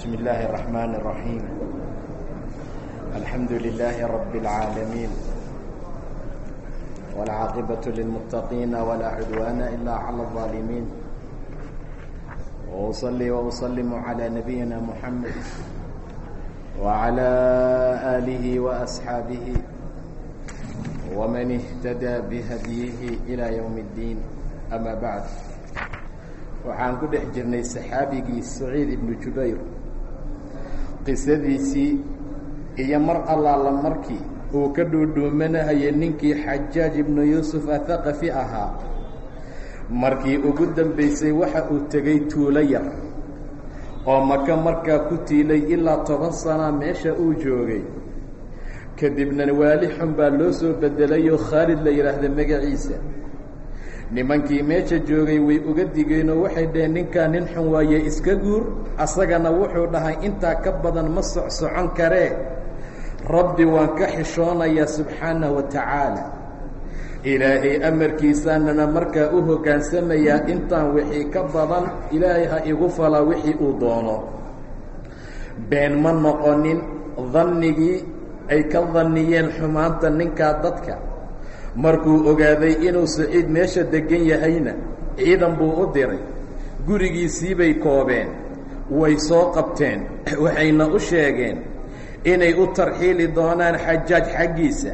بسم الله الرحمن الرحيم الحمد لله رب العالمين والعاقبة للمتقين ولا عدوان إلا على الظالمين وأصلي وأسلم على نبينا محمد وعلى آله وأصحابه ومن اهتدى بهديه إلى يوم الدين أما بعد waxaan ku dhex jirnay saxaabigii saciid ibnu jubayr qisadiisii iyo mar allaala markii uu ka dhuudhuumanahayay ninkii xajaaj ibnu yuusuf athaqafi ahaa markii ugu dambaysay waxa uu tegey tuulo yar oo maka markaa ku tiilay ilaa toban sana meesha uu joogay. Kadibna waali xun baa loo soo bedelayoo khaalid la yidhaahda magaciisa nimankii meesha joogay way uga digeenoo waxay dhaheen ninkaa nin xun waaye iska guur asagana wuxuu dhahay intaa ka badan ma socsocon karee rabbi waan ka xishoonayaa subxaanahu wa tacaala. Ilaahay amarkiisaanana markaa u hoggaansamayaa intaan wixii ka badan ilaahay ha igu falaa wixii uu doono. Been ma noqonin dannigii ay ka danniyeen xumaanta ninkaa dadka markuu ogaaday inuu saciid meesha deggan yahayna ciidan buu u diray. Gurigiisiibay koobeen way soo qabteen waxayna u sheegeen inay u tarxiili doonaan xajaaj xaggiisa.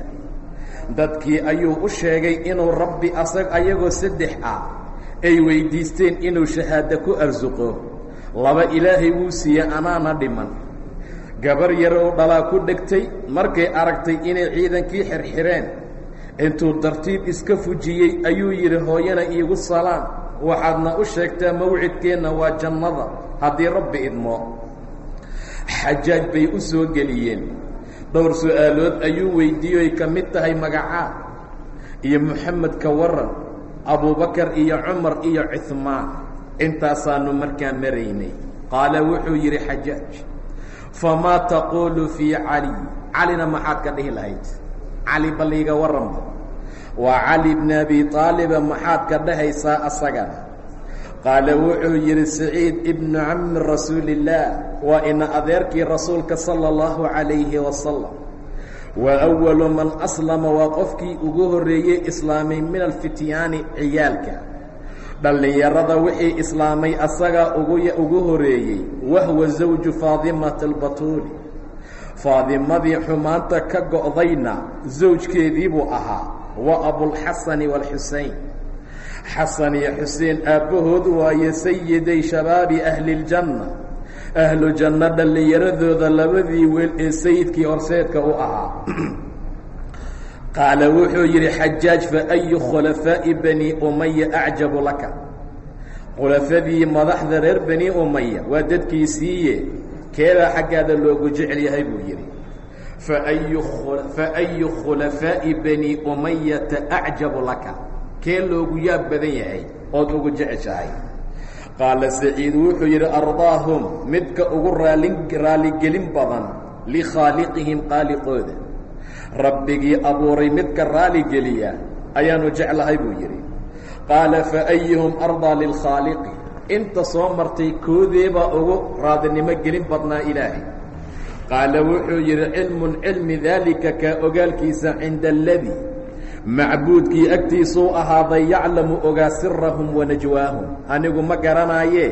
Dadkii ayuu u sheegay inuu rabbi asag ayagoo saddex ah ay weyddiisteen inuu shahaado ku arsuqo. Laba ilaahay wuu siiye anaana dhiman. Gabar yarow dhalaa ku dhegtay markay aragtay inay ciidankii xirxireen intuu dartiib iska fujiyey ayuu yidhi hooyana iigu salaam waxaadna u sheegtaa mawcidkeenna waa jannada haddii rabbi idmo. Xajaaj bay u soo geliyeen. Dhowr su'aalood ayuu weydiiyo ay ka mid tahay magacaa iyo moxamed ka waran abubakar iyo cumar iyo cuhmaan intaasaanu markaa maraynay. Qaala wuxuu yidhi xajaaj famaa taquulu fii cali? Calina maxaad ka dhihi lahayd? Cali balliiga warranba waa cali bni abi taaliba maxaad ka dhahaysaa asagana qaala wuxuu yidhi saciid ibnu cammi rasuulillaah waa ina adeerkii rasuulka sala allahu calayhi wasalam waa awalu man aslama waa qofkii ugu horreeyey islaamay min alfityaani ciyaalka. Dhallinyarada wixii islaamay asagaa ugu horreeyey wahwa zawju faadimata albatuuli faadimadii xumaanta ka go'dayna zawjkeedii buu ahaa wa abulxasani waalxusein xasan iyo xuseen aabbahood waaye sayiday shabaabi ahli ljanna ahlu janno dhallinyaradooda labadii weel ee sayidkii horseedka u ahaa. Qaala wuxuu yidhi xajaaj fa ayu khulafaa'i bani umaya acjabu laka? Khulafadii madaxda reer bani umaya waa dadkiisiiye keebaa xaggaada loogu jecel yahay buu yidhi faayu khulafaa'i bani umayata acjabu laka kee loogu yaab badan yahay ood ugu jeceshahay qaala saciid wuxuu yidhi ardaahum midka ugu raali raaligelin badan likhaaliqihim qaaliqooda rabbigii abuuray midka raaligeliya ayaanu jeclahay buu yidhi qaala faayuhum ardaa lilkhaaliqi inta soo martay koodeebaa ugu raadinimo gelin badnaa ilaahay qaala wuxuu yidhi cilmun cilmi daalika kaa ogaalkiisa cinda aladii macbuudkii agtiisuu ahaaday yaclamu ogaa sirahum wanajwaahum anigu ma garanaayee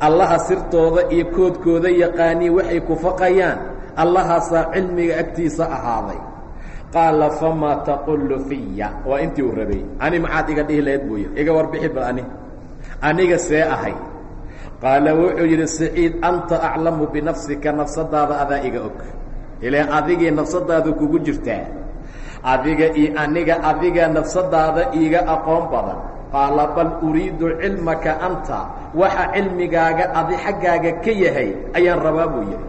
allaha sirtooda iyo koodkooda yaqaanii waxay ku faqayaan. Allahaasaa cilmiga agtiisa ahaaday. Qaala famaa taqullu fiya waa intii uu rabay. Ani maxaad iga dhihi lahayd buu yidhi iga warbixi bal ani. Aniga see ahay qaala wuxuu yidhi saciid anta aclamu binafsika nafsadaada adaa iga og. Ilaan adigii nafsadaada kugu jirtaa? Adiga iyo aniga adiga nafsadaada iiga aqoon badan. Qaala bal uriidu cilmaka anta. Waxa cilmigaaga adi xaggaaga ka yahay ayaan rabaa buu yidhi.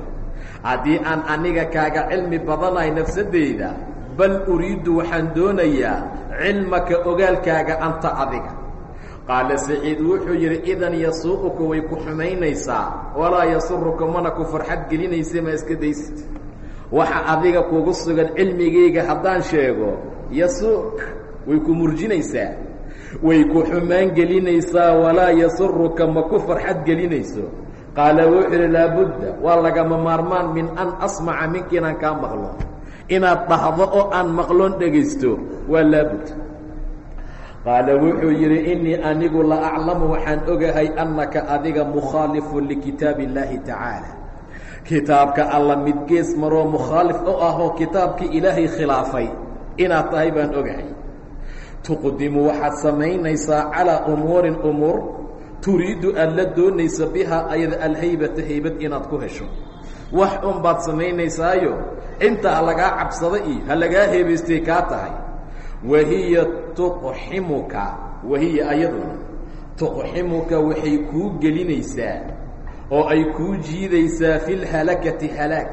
Haddii aan aniga kaaga cilmi badanahay nafsadeyda bal uriiddu waxaan doonayaa cilmaka ogaalkaaga anta adiga qaala saciid wuxuu yidhi idan yasuu'uka way ku xumaynaysaa walaa yasuruka mana ku farxad gelinaysa ma iska daysid. Waxa adiga kugu sugan cilmigayga haddaan sheego yasuuk way ku murjinaysaa way ku xumaan gelinaysaa walaa yasuruka ma ku farxad gelinayso. Qaala wuxuu yidhi laabudda waa lagama maarmaan min an asmaca minka inaan kaa maqlo. Inaad dhahdo oo aan maqloon dhegaysto waa laabud qaala wuxuu yidhi innii anigu la aclamu waxaan ogahay annaka adiga mukhaalifun likitaabi اllaahi tacaala. Kitaabka alla mid gees maroo mukhaalif u ahoo kitaabkii ilaahay khilaafay inaad tahay baan ogahay. Tuqdimu waxaad samaynaysaa calaa umuurin umuur turiidu aad la doonaysa bihaa ayada alhaybata haybad inaad ku hesho. Wax un baad samaynaysaayo inta ha lagaa cabsada iyo ha lagaa heebaystay kaa tahay wahiya tuqximuka wahiya ayaduna. Tuqximuka waxay kuu gelinaysaa oo ay kuu jiidaysaa fi lhalakati halaag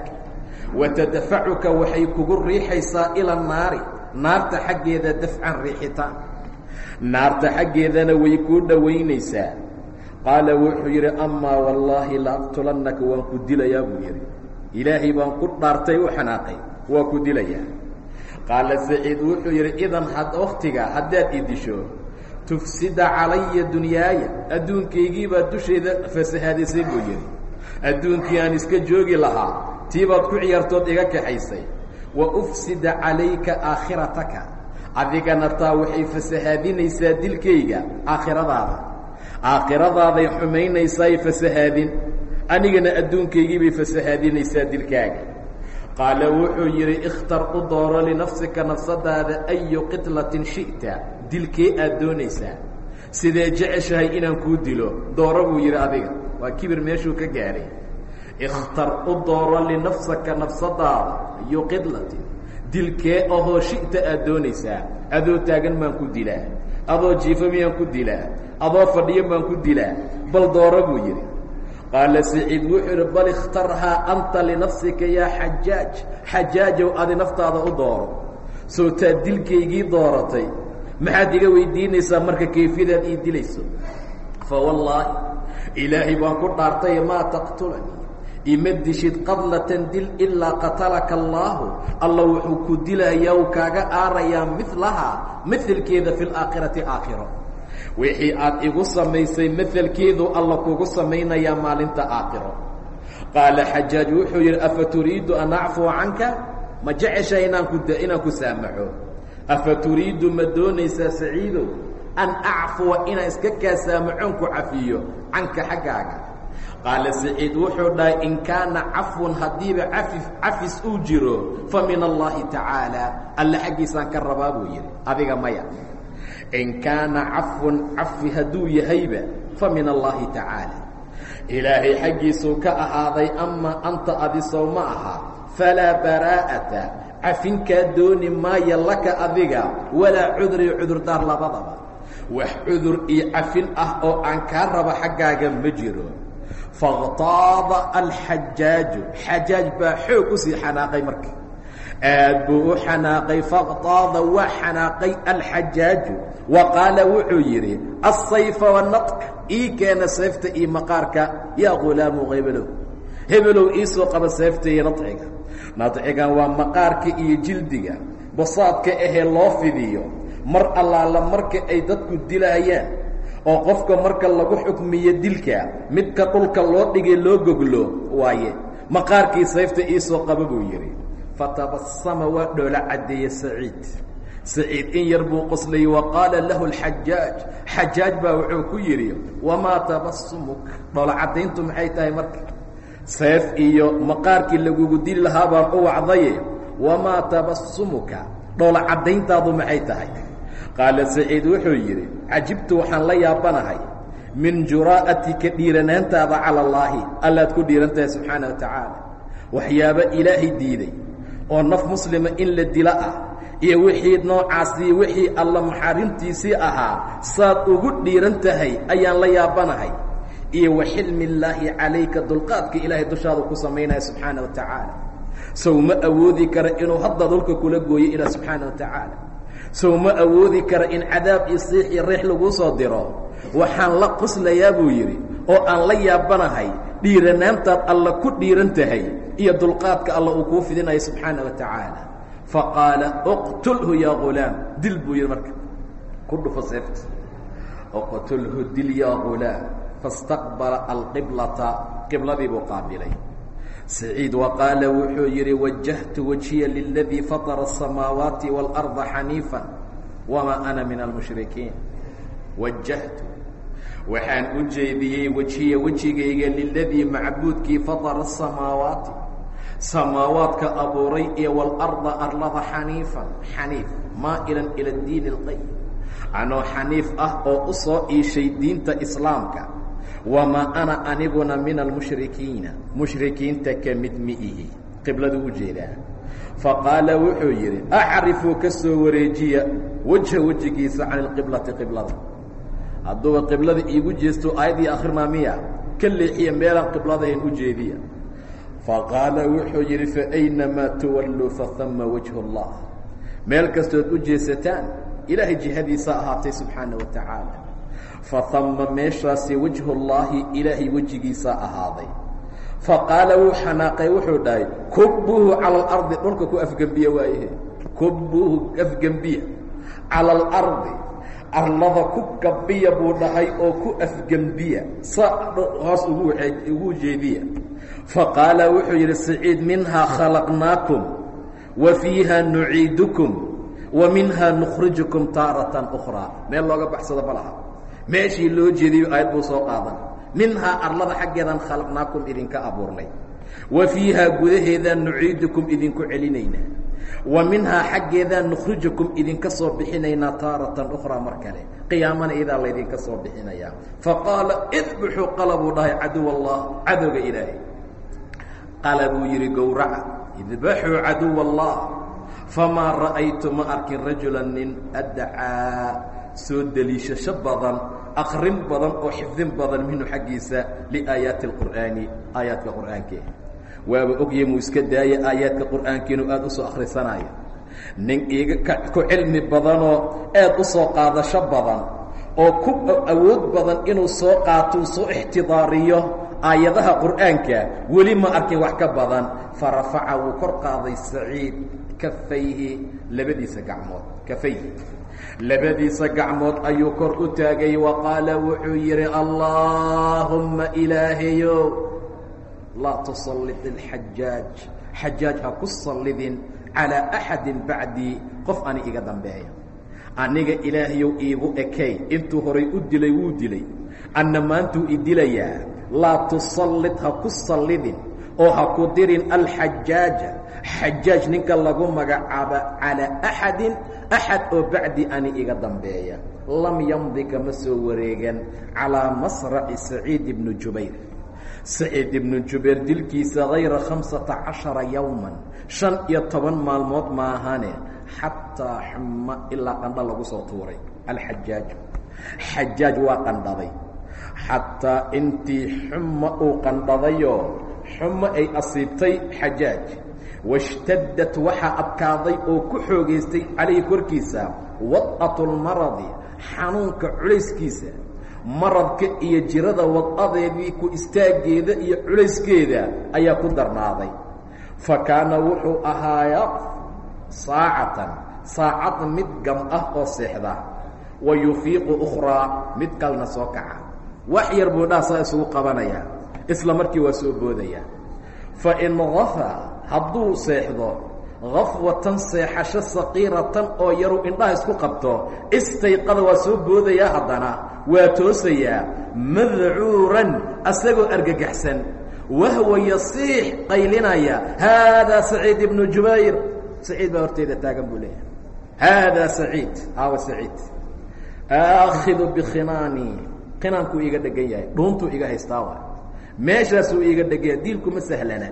wa tadfacuka waxay kugu riixaysaa ila naari naarta xaggeeda dafcan riixitaan naarta xaggeedana way kuu dhowaynaysaa qaala wuxuu yidhi amaa wallaahi la aqtulannaka waan ku dilayaa buu yidhi. Ilaahay baan ku dhaartay u xanaaqay waa ku dilayaa qaala saciid wuxuu yidhi idan had wakhtiga haddaad i disho tufsida calaya dunyaaya adduunkaygiibaad dusheeda fasahaadisay buu yidhi. Adduunkii aan iska joogi lahaa tiibaad ku ciyaartood iga kaxaysay. Wa ufsida calayka aakhirataka adigana taa waxay fasahaadinaysaa dilkayga aakhiradaada. Aakhiradaadaay xumaynaysaay fasahaadin anigana adduunkaygiibay fasahaadinaysaa dilkaaga qaala wuxuu yidhi ikhtar u dooro linafsika nafsadaada ayu qitlatin shi'ta. Dilkee aad doonaysaa? Sidee jeceshahay inaan kuu dilo? Dooro buu yidhi adiga. Waa kibir meeshuu ka gaadhay ikhtar u dooro linafsaka nafsadaada ayu qitlatin. Dilkee ahoo shi'ta aad doonaysaa? Adoo taagan baan ku dilaa. Adoo jiifo miyaan ku dilaa? Adoo fadhiyo baan ku dilaa? Bal dooro buu yidhi qaala saciid wuxuu yidhi bal ikhtarhaa anta linafsika yaa xajaaj xajaajow adi naftaada u dooro soo taad dilkaygii dooratay maxaad iga weydiinaysaa marka kayfiyadaad ii dilayso fa wallaahi ilaahay baan ku dhaartay maa taqtulanii ima dishid qadlatan dil ilaa qatalaka allaahu alla wuxuu ku dilayaa u kaaga aarayaa milahaa maalkeeda fi laakhirati aakhiro wixii aad igu samaysay maalkeedu alla kugu samaynayaa maalinta aakhiro. Qaala xajaaj wuxuu yidhi afa turiidu an acfuwa canka? Ma jecesha inaan ku saamaxo? Afa turiidu ma doonaysaa saciidow an acfuwa inaan iska kaa saamaxoon ku cafiyo canka xaggaaga. Qaala saciid wuxuu dhahay in kaana cafwun haddiiba cafi cafis uu jiro fa min allaahi tacaala. Alle xaggiisaan ka rabaa buu yidhi adiga maya in kaana cafwun cafi hadduu yahayba fa min allaahi tacaala ilaahay xaggiisuu ka ahaaday amaa anta adisow ma aha falaa baraa'ata cafinkaa dooni maayo laka adiga walaa cudur iyo cudurdaar labadaba wax cudur iyo cafin ah oo aan kaa raba xaggaaga ma jiro fakhtaada alxajaaju xajaaj baa xoog u sii xanaaqay marka aad buu u xanaaqay fakhtaada waa xanaaqay alxajaaju. Wa qaala wuxuu yidhi asayfa wanatq ii keena seefta iyo maqaarka yaa ghulaamu hebelow hebelow iisoo qaba seefta iyo naciga nacigan waa maqaarka iyo jildiga. Basaadka ahee loo fidiyo mar allaala marka ay dadku dilaayaan oo qofka marka lagu xukmiyo dilka midka dhulka loo dhigay loo goglo waaye. Maqaarkii sayfta iisoo qaba buu yidhi fatabasama waa dhoola caddeeye saciid. Saciid in yar buu qoslayey wa qaala lahu alxajaaj xajaaj baa wuxuu ku yidhi wamaa tabasumuk dhoola caddayntu maxay tahay marka? Seef iyo maqaarkii lagugu dili lahaa baan u wacdaye wamaa tabasumuka dhoola caddayntaadu maxay tahay? Qaala saciid wuxuu yidhi cajibtu waxaan la yaabanahay min juraa'atika dhiiranaantaada cala allaahi allaad ku dhiiran tahay subxaana wa tacaala. Waxyaabo ilaahay diiday oo naf muslima in la dilo ah iyo wixii noocaasii wixii alla maxaarimtiisii ahaa saad ugu dhiiran tahay ayaan la yaabanahay. Iyo wa xilmi calayka dulqaadka ilaahay dushaada ku samaynaya subxaana wa tacaala. Sow ma awoodi kara inuu hadda dhulka kula gooyo ilaa subxaana wa tacaala. Sow ma awoodi kara in cadaab iyo siix iyo riix laguu soo diro. Waxaan la qoslayaa buu yidhi oo aan la yaabanahay dhiiranaantaad alla ku dhiiran tahay iyo dulqaadka alla uu kuu fidinayo subxaana wa tacaala faqaala اqtulhu yaa ghulaam dil buu yidhi marka ku dhufo seefta اqtulhu dil yaa ghulaam faاstaqbala alqiblata qibladii buu qaabilay saciid wa qaala wuxuu yidhi wajahtu wajhiya liladii fatara asamaawaati waalarda xaniifan wamaa ana min almushrikiin wajahtu waxaan u jeediyey wejiya wejigayga liladii macbuudkii fatara asamaawaati samaawaadka abuuray iyo walarda arlada xaniifan xaniif maa'ilan ila diin اlqayim anoo xaniif ah oo u soo iishay diinta islaamka. Wamaa ana aniguna min almushrikiina. Mushrikiinta ka mid mi ihi. Qibladu u jeedaa. Faqaala wuxuu yidhi acrifuu ka soo wareejiya wejha wejigiisa can ilqiblati qiblada hadduuba qiblada iigu jeesto aayaddii akhrinaa miya? Ka leexiya meelaan qibladahayn u jeediya. Faqaala wuxuu yidhi faaynamaa tuwalluu fahama wajhu اllah meel kastood u jeesataan ilaahay jihadiisa ahaatay subxaana wa tacaala. Fahama meeshaasi wajhu llaahi ilaahay wejigiisaa ahaaday. Faqaala wuu xanaaqay wuxuu dhahay kubbuhu cala alardi dhulka ku afgembiya waayahe. Kubbuhu afgembiya cala alardi arlada ku gabiya buu dhahay oo ku afgembiya hoos ugu jeediya. Faqaala wuxuu yidhi saciid minhaa khalaqnaakum wa fiiha nuciidukum wa minhaa nukhrijukum taaratan ukhraa. Meel looga baxsado ma laha. Meeshii loo jeediyo aayad buu soo qaadan. Minhaa arlada xaggeedaan khalaqnaakum idinka abuurnay. Wa fiihaa gudaheedaan nuciidukum idinku celinaynaa wa minhaa xaggeedaan nukhrijukum idinka soo bixinaynaa taaratan ukhraa mar kale. Qiyaamana iyadaa laydinka soo bixinayaa faqaala idbuxuu qala buu dhahay caduw allah cadowga ilaahay. Qala buu yidhi gowraca idbaxuu caduw allah famaa ra'aytu ma arkin rajula nin addacaa soo deliishasho badan akrin badan oo xifdin badan minhu xaggiisa liaayaati اlqur'aani aayaadka qur'aankee waaba ogye muu iska daaya aayaadka qur'aankiinu aada u soo akhrisanaya nin iiga ku cilmi badanoo aad u soo qaadasho badan oo ku awood badan inuu soo qaato soo ixtidaariyo aayadaha qur'aanka weli ma arkin wax ka badan. Farafaca wuu kor qaaday saciid kafayhi labadiisa gacmood kafayhi. Labadiisa gacmood ayuu kor u taagay wa qaala wuxuu yidhi allaahumma ilaahayow laa tusallid ilxajaaj xajaaj ha ku sallidin calaa axadin bacdii qof ani iga dambeeya aniga ilaahayow iigu ekay intuu horay u dilay wuu dilay anna maantuu i dilayaa laa tusallid ha ku sallidin oo ha ku dirin alxajaaja xajaaj ninka lagu magacaabo calaa axadin axad oo bacdi ani iga dambeeya lam yamdi kama soo wareegan calaa masraci saciid ibnu jubayr saciid ibnu jubayr dilkiisa hayra khamsata cashara yowman shan iyo toban maalmood maahane xataa xuma ilaa qandho lagu soo tuuray. Alxajaaj xajaaj waa qandhaday. Xataa intii xuma uu qandhadayoo xumo ay asiibtay xajaaj washtadad waxaa adkaaday oo ku xoogaystay calayhi korkiisa wad'atu lmaradi xanuunka culayskiisa maradka iyo jirada wad'adeedii ku istaaggeeda iyo culayskeeda ayaa ku darnaaday. Fa kaana wuxuu ahaayaa saacatan saacad mid gam ah oo seexda wa yufiiqu ukhraa mid kalna soo kaca. Wax yar buu dhaasaa isugu qabanayaa isla markii waa soo boodaya. Fa in gafa hadduu seexdo gafwatan seexasho saqiiratan oo yaru indhaha isku qabto istayqada waa soo boodayaa haddana waa toosayaa madcuuran asagoo argagaxsan. Wahwa yasiix qaylinaya haadaa saciid ibnu jubayr. Saciid baa horteeda taagan buu leeyahay. Haadaa saciid aawa saciid aakhidu bikhinaani qinaankuu iiga dhegan yahay iga haystaa wa meeshaasuu iiga dhegan yahay diilku ma sahlana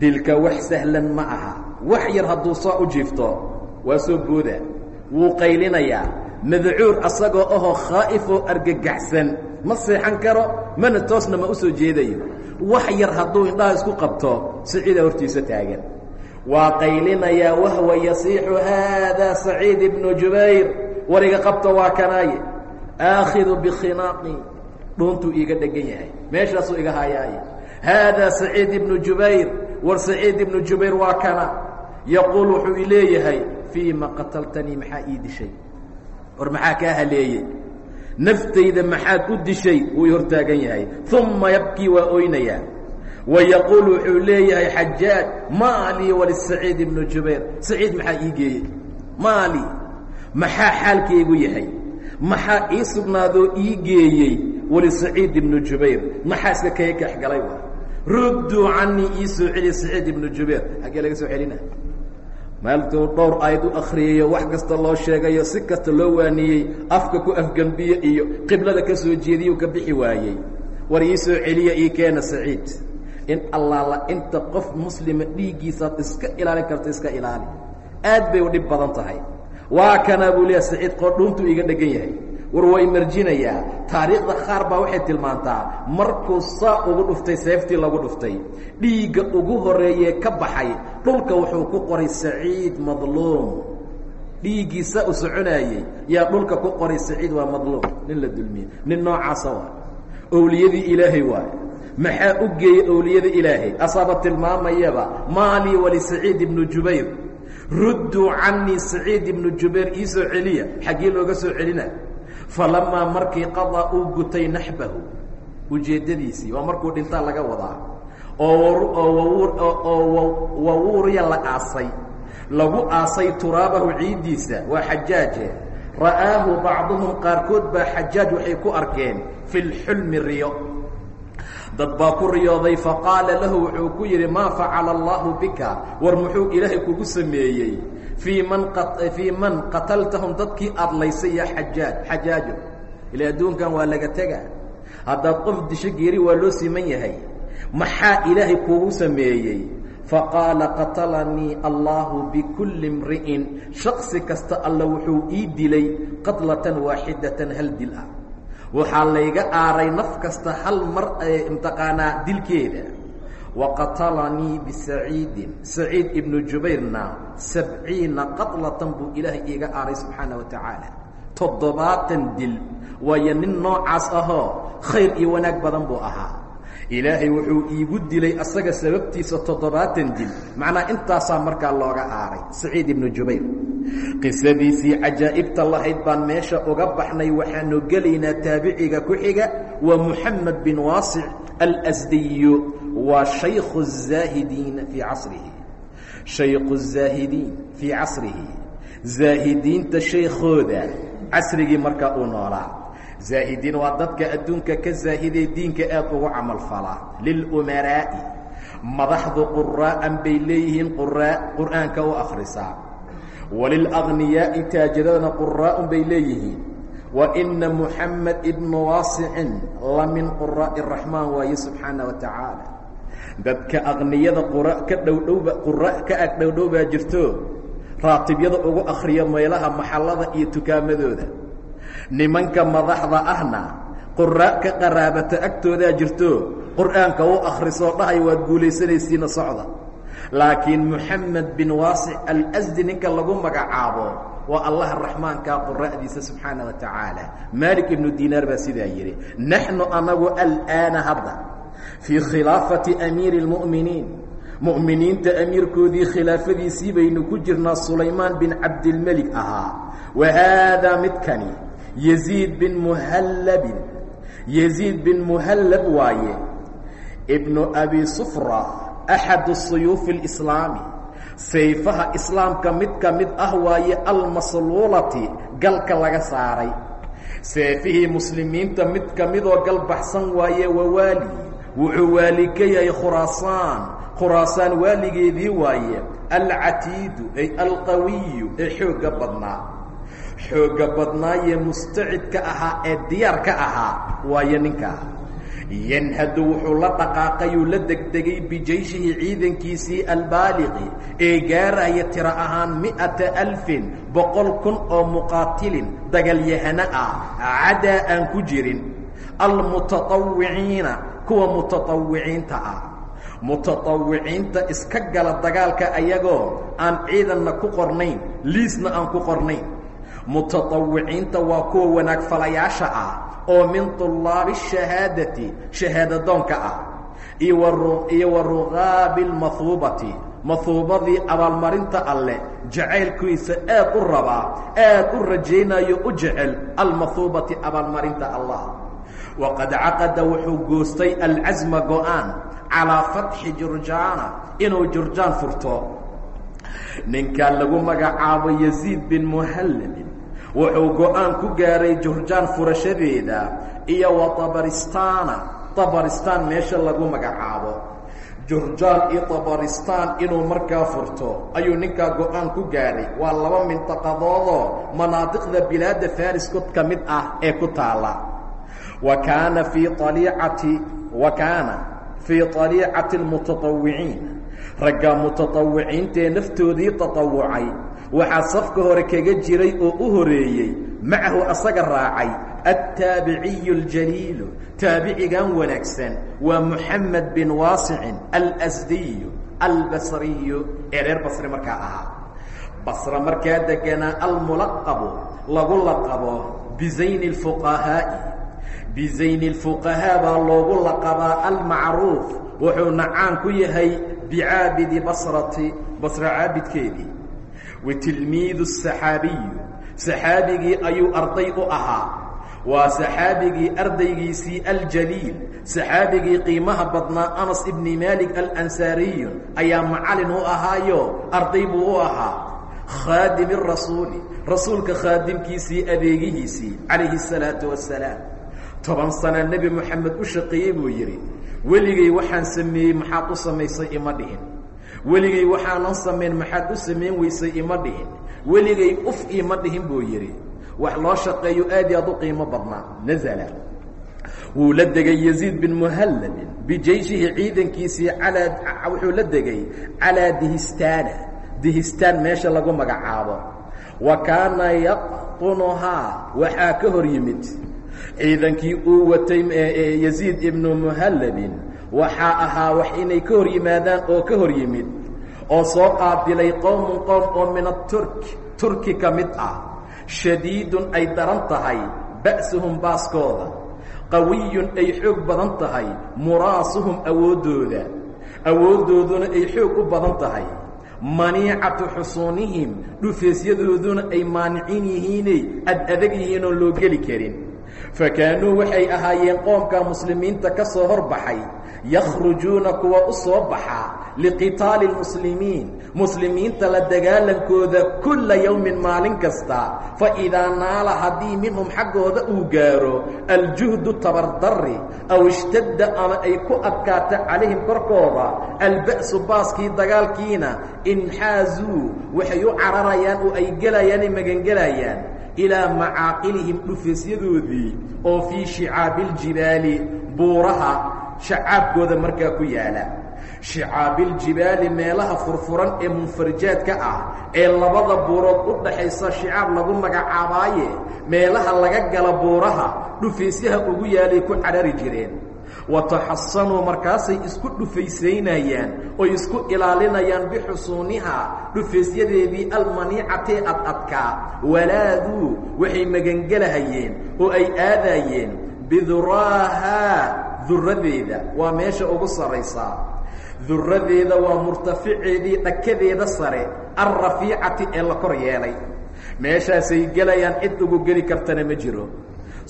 dilka wax sahlan ma aha. Wax yar hadduu saa u jiifto waa soo booda. Wuu qaylinayaa. Madcuur asagoo ahoo khaa'if oo argagaxsan. Ma seexan karo mana toosna ma u soo jeedayo. Wax yar hadduu indhaha isku qabto saciida hortiisa taagan. Waa qaylinayaa wahwa yasiixu haadaa saciid ibnu jubayr. Wariga qabta waa kanaaye. Aakhidu bikhinaaqi dhuuntuu iiga dhegan yahay. Meeshaasuu iga hayaaye haadaa saciid ibnu jubayr war saciid ibnu jubayr waa kana. Yaquul wuxuu ileeyahay fii ma qataltanii maxaa ii dishay? War maxaa kaa haleeyey? Naftayda maxaad u dishay? Wuu hortaagan yahay. Uma yabkii waa oynayaa wayaquul wuxuu leeyahay xajaaj maalii walisaciid ibnu jubayr. Saciid maxaa ii geeyey? Maalii. Maxaa xaalkaygu yahay? Maxaa ii sugnaadoo ii geeyey? Walisaciid ibnu jubayr. Maxaa iska kaga kaxgalay rudduu canii ii soo celiya saciid ibnu jubayr. Xaggee laga soo celina? Maaltuu dhowr aayad u akhriyayo wax kasta loo sheegayo si kasta loo waaniyey afka ku afgembiye iyo qiblada ka soo jeediyuu ka bixi waayey war ii soo celiya ii keena saciid. In allaala inta qof muslima dhiiggiisaad iska ilaalin karta iska ilaali. Aad bay u dhib badan tahay. Waa kanaa buu leeya saciid qoodhuuntuu iga dhegan yahay war waa imarjinayaa taariikhda qaar baa waxay tilmaantaa markuu saa ugu dhuftay seeftii lagu dhuftay dhiigga ugu horeeyee ka baxay dhulka wuxuu ku qoray saciid madluum. Dhiiggiisa u soconaayey yaa dhulka ku qoray saciid waa madluum. Nin la dulmiyey nin noocaasa waa. Owliyadii ilaahay waay maxaa u geeyey owliyada ilaahay? Asaaba tilmaamayaba maalii walisaciid ibnu jubayr. Rudduu canii saciid ibnu jubayr ii soo celiya. Xaggii looga soo celina falamaa markii qadaa uu gutay naxbahu ujeeddadiisii waa markuu dhintaa laga wadaa oo wawuuriya la aasay. Lagu aasay turaabahu ciiddiisa waa xajaaje. Ra'aahu bacduhum qaarkood baa xajaaj waxay ku arkeen fi lxulmi riyo. Dad baa ku riyooday faqaala lahu wuxuu ku yidhi maa facala allahu bika? War muxuu ilaahay kugu sameeyey fii man fii man qataltahum dadkii adlaysay ya xajaaj xajaajo ila adduunkan waa laga tega haddaad qof disho geeri waa loo siman yahay. Maxaa ilaahay kugu sameeyey? Faqaala qatalanii allahu bikulli imri'in. Shaksi kasta alla wuxuu ii dilay qatlatan waaxidatan hal dil ah. Waxaa layga aaray naf kasta hal mar imtaqaanaa dilkeeda wa qatalanii bisaciidin saciid ibnu jubayrna sabciina qatlatan buu ilaahay iiga aaray subxaana wa tacaala toddobaatan dil waayo nin noocaas ahoo khayr iyo wanaag badan buu ahaa ilaahay wuxuu iigu dilay asaga sababtiisa toddobaatan dil macnaa intaasaa markaa looga aaray saciid ibnu jubayr qisadiisii cajaa'ibta lahayd baan meesha uga baxnay waxaanu gelaynaa taabiciga ku xiga waa moxamed bin waasic alsdiyu waa shaykhu الzaahidiina fii casrihi shaykhu الzaahidiin fii casrihi zaahidiinta shaykhooda casrigii markaa uu noolaa zaahidiin waa dadka adduunka ka zaahidee diinka aad ugu camal falaa lilumaraa'i madaxdu quraa'an bay leeyihiin quraa qur'aanka u akhrisaa walilaghniyaa'i taajiradana quraa'un bay leeyihiin wa ina muxamed ibnu waasicin la min quraa'i araxmaan waaye subxaana wa tacaala dadka akhniyada qura ka dhowdhowba qura ka ag dhowdhow baa jirto. Raatibyada ugu akhriya meelaha maxallada iyo tukaamadooda. Nimanka madaxda ahna qura ka qaraabata agtoodaa jirto. Qur'aanka u akhrisoo dhahay waad guulaysanaysiina socda. Laakiin moxamed bin waasic alsdi ninka lagu magacaabo waa allah raxmaankaa qura'diisa subxaana wa tacaala maalik ibnu dinaar baa sidaa yidhi naxnu anagu al'aana hadda fii khilaafati amiiri اlmu'miniin mu'miniinta amiirkoodii khilaafadiisii baynu ku jirnaa sulaymaan bin cabdilmelig ahaa wa haadaa midkani yaziid bin muhallabin yaziid bin muhallab waaye ibnu abi sufra axad suyuufi اlislaami sayfaha islaamka mid ka mid ah waaye almasluulati galka laga saaray seefihii muslimiinta mid ka midoo gal baxsan waaye waa waali wuxuu waali ka yahay khuraasaan khuraasaan waaligeedii waaye alcatiidu ay alqawiyu ee xoogga badnaa. Xoogga badnaayee mustacidka ahaa ee diyaar ka ahaa waaye ninkaa yanhadu wuxuu la dhaqaaqayuu la degdegay bijayshihi ciidankiisii albaaliqi ee gaaraya tiro ahaan mi'ata alfin boqol kun oo muqaatilin dagalyahano ah cadaa aan ku jirin. Almutatawiciina kuwa mutatawiciinta ah mutatawiciinta iska gala dagaalka ayagoo aan ciidanna ku qornayn liisna aan ku qornayn mutatawiciinta waa kuwa wanaag falayaasha ah oo min طulaabi الشhahaadati shahaadadoonka ah iyo wa ruqaabi اlmahuubati mahuubadii abaalmarinta alleh jacaylkiisa aad u rabaa aad u rajaynayo u jecel almahuubati abaalmarinta allah waqad caqada wuxuu goostay alcasma go'aan calaa fatxi jurjaana inuu jurjaan furto ninkan lagu magacaabo yaziid bin muhalladin wuxuu go'aan ku gaaray jurjaan furashadeeda iyo wa tabaristaana tabaristaan meesha lagu magacaabo jurjaan iyo tabaristaan inuu markaa furto ayuu ninkaa go'aan ku gaadhay waa laba mintaqadoodoo manaadiqda bilaadda fariskod ka mid ah ee ku taala wa kaana fii aliicati wa kaana fii طaliicati اlmutatawiciin ragga mutatawiciintee naftoodii tatawucay waxaa safka hore kaga jiray oo u horeeyey macahu asaga raacay aلtaabiciyu اljaliilu taabicigan wanaagsan waa moxamed bin waasicin alsdiyu albasriyu ee reer basri markaa ahaa basra markaa deganaa almulaqabu lagu laqabo bizayni اfuqahaa'i bizayn fuqahaa baa loogu laqabaa almacruuf wuxuuna caan ku yahay bicaabidi basrati basra caabidkeedii wa tilmiidu saxaabiyu saxaabigii ayuu arday u ahaa waa saxaabigii ardaygiisii aljaliil saxaabigii qiimaha badnaa anas ibni maalik alansaariyu ayaa macalin u ahaayo arday buu u ahaa khaadim rasuuli rasuulka khaadimkiisii adeegihiisii calayhi الsalaau wasalaam toban sana nebi moxamed u shaqeeyey buu yidhi weligay waxaan sameeyey maxaad u samaysay ima dhihin. Weligay waxaanan samayn maxaad u samayn weysay ima dhihin. Weligay uf ima dhihin buu yidhi. Wax loo shaqeeyo aad i aad u qiimo badnaa nazala. Wuu la degay yaziid bin muhalladin bijeyshihi ciidankiisii alaa wuxuu la degay calaa dihistaana. Dihistaan meesha lagu magacaabo. Wa kaana yaqtunuhaa waxaa ka hor yimid ciidankii uu watay yaziid ibnu muhalladin waxaa ahaa wax inay ka hor yimaadaan oo ka hor yimid oo soo qaabilay qowmun qowm oo min aturk turki ka mid ah. Shadiidun ay daran tahay ba'suhum baaskooda. Qawiyun ay xoog badan tahay muraasuhum awooddooda. Awooddooduna ay xoog u badan tahay. Maniicatu xusuunihim dhufeesyadooduna ay maaniciin yihiinay ad adag yihiin oon loo geli karin fakaanuu waxay ahaayeen qoomka muslimiinta ka soo horbaxay yakhrujuuna kuwa u soo baxa liqitaali lmuslimiin muslimiinta la dagaalankooda kulla yowmin maalin kasta fa idaa naala haddii minhum xaggooda uu gaaro aljuhdu tabardari aw ishtadda ama ay ku adkaato calayhim korkooda alba'su baaskii dagaalkiina inxaazuu waxay u cararayaan oo ay gelayaanay magangelayaan ilaa macaaqilihim dhufeesyadoodii oo fii shicaabiiljibaali buuraha shacaabkooda markaa ku yaalla. Shicaabiljibaali meelaha furfuran ee munfarjaadka ah ee labada buurood u dhaxaysa shicaab lagu magacaabaaye meelaha laga gala buuraha dhufeysyaha ugu yaalay ku cadhari jireen wataxasanuu markaasay isku dhufaysaynayaan oy isku ilaalinayaan bixusuunihaa dhufeysyadeedii almaniicatee ad adkaa walaaduu waxay magangelahayeen oo ay aadaayeen biduraahaa duradeeda waa meesha ugu sarraysaa duradeeda waa murtaficeedii dhakadeeda sare alrafiicati ee la kor yeelay meeshaasay gelayaan cid ugu geli kartana ma jiro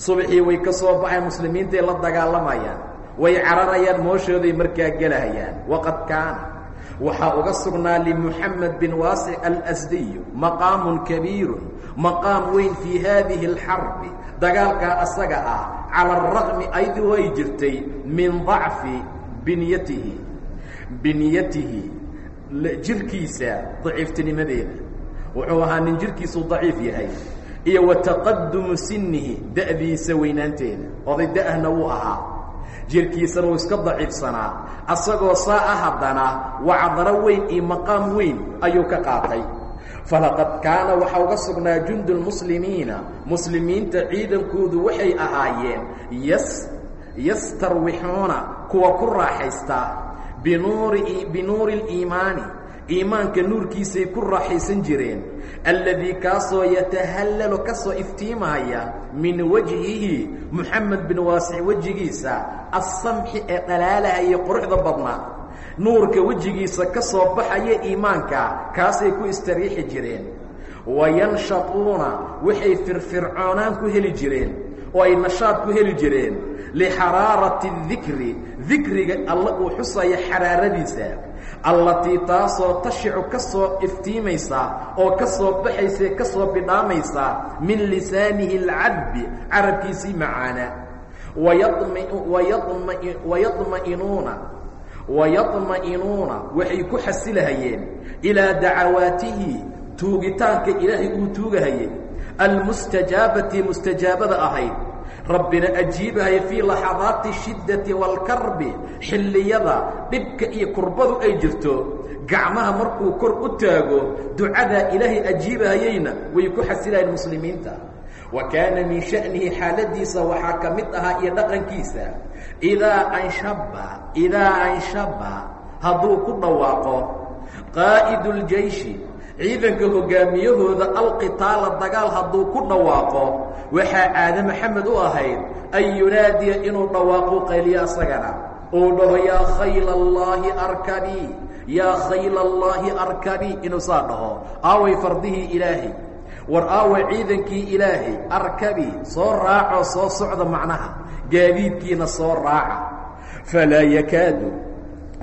subaxii way ka soo baxayn muslimiintay la dagaalamayaan way cararayaan mooshooday markaa gelahayaan waqad kaana. Waxaa uga sugnaa limuxamed bin waasic alasdiyu maqaamun kabiirun maqaam weyn fii haadihi alxarbi dagaalkaa asaga ah cala araqmi ayadoo ay jirtay min dacfi binyatihi. Binyatihi jirkiisa daciiftinimadeeda wuxuu ahaa nin jirkiisu daciif yahay. Iyo wa taqadumu sinihi da'diisa weynaanteeda oday da'ahna wuu ahaa jirkiisana wuu iska daciifsanaa asagoo saa a haddana wacdaro weyn iyo maqaam weyn ayuu ka qaatay. Falaqad kaana waxaa uga sugnaa jundu lmuslimiina muslimiinta ciidankoodu waxay ahaayeen yas yastarwixuuna kuwa ku raaxaysta binuuri binuuri اliimaani iimaanka nuurkiisay ku raaxaysan jireen. Alladii kaasoo yatahallalu ka soo iftiimaya min wajhihi moxamed bin waasic wejigiisa assamxi ee dhalaalahaya quruxda badnaa. Nuurka wejigiisa ka soo baxaya iimaanka kaasay ku istariixi jireen. Wayanshatuuna waxay firfircoonaan ku heli jireen. Oo ay nashaad ku heli jireen. Lixaraarati dikri dikriga alla uu xusaya xaraaradiisa allatii taasoo tashicu ka soo iftiimaysa oo ka soo baxaysa ka soo bidhaamaysa min lisaanihi alcadbi carabkiisii macaana. Wayadma'inuuna wayadma'inuuna waxay ku xasilahayeen ilaa dacawaatihi tuugitaanka ilaahay uu tuugahayay almustajaabati mustajaabada ahayd rabbina ajiibahaya fii laxadaati shiddati waalkarbi xilliyada dhibka iyo kurbadu ay jirto gacmaha markuu kor u taago ducadaa ilaahay ajiibahayeyna way ku xasilayeen muslimiinta. Wa kaana min sha'nihi xaaladiisa waxaa ka mid ahaa iyo dhaqankiisa idaa anshaba idaa anshaba hadduu ku dhawaaqo qaa'idu ljayshi ciidanka hogaamiyahooda alqitaala dagaal hadduu ku dhawaaqo waxaa caade maxamed u ahayd an yunaadiya inuu dhawaaqu qayliyo asagana. Uu dhaho yaa khayla allaahi arkabii yaa khayla allaahi arkabii inuu saa dhaho aaway fardihii ilaahay war aaway ciidankii ilaahay arkabii soo raaco soo socda macnaha gaadiidkiina soo raaca falaa yakaadu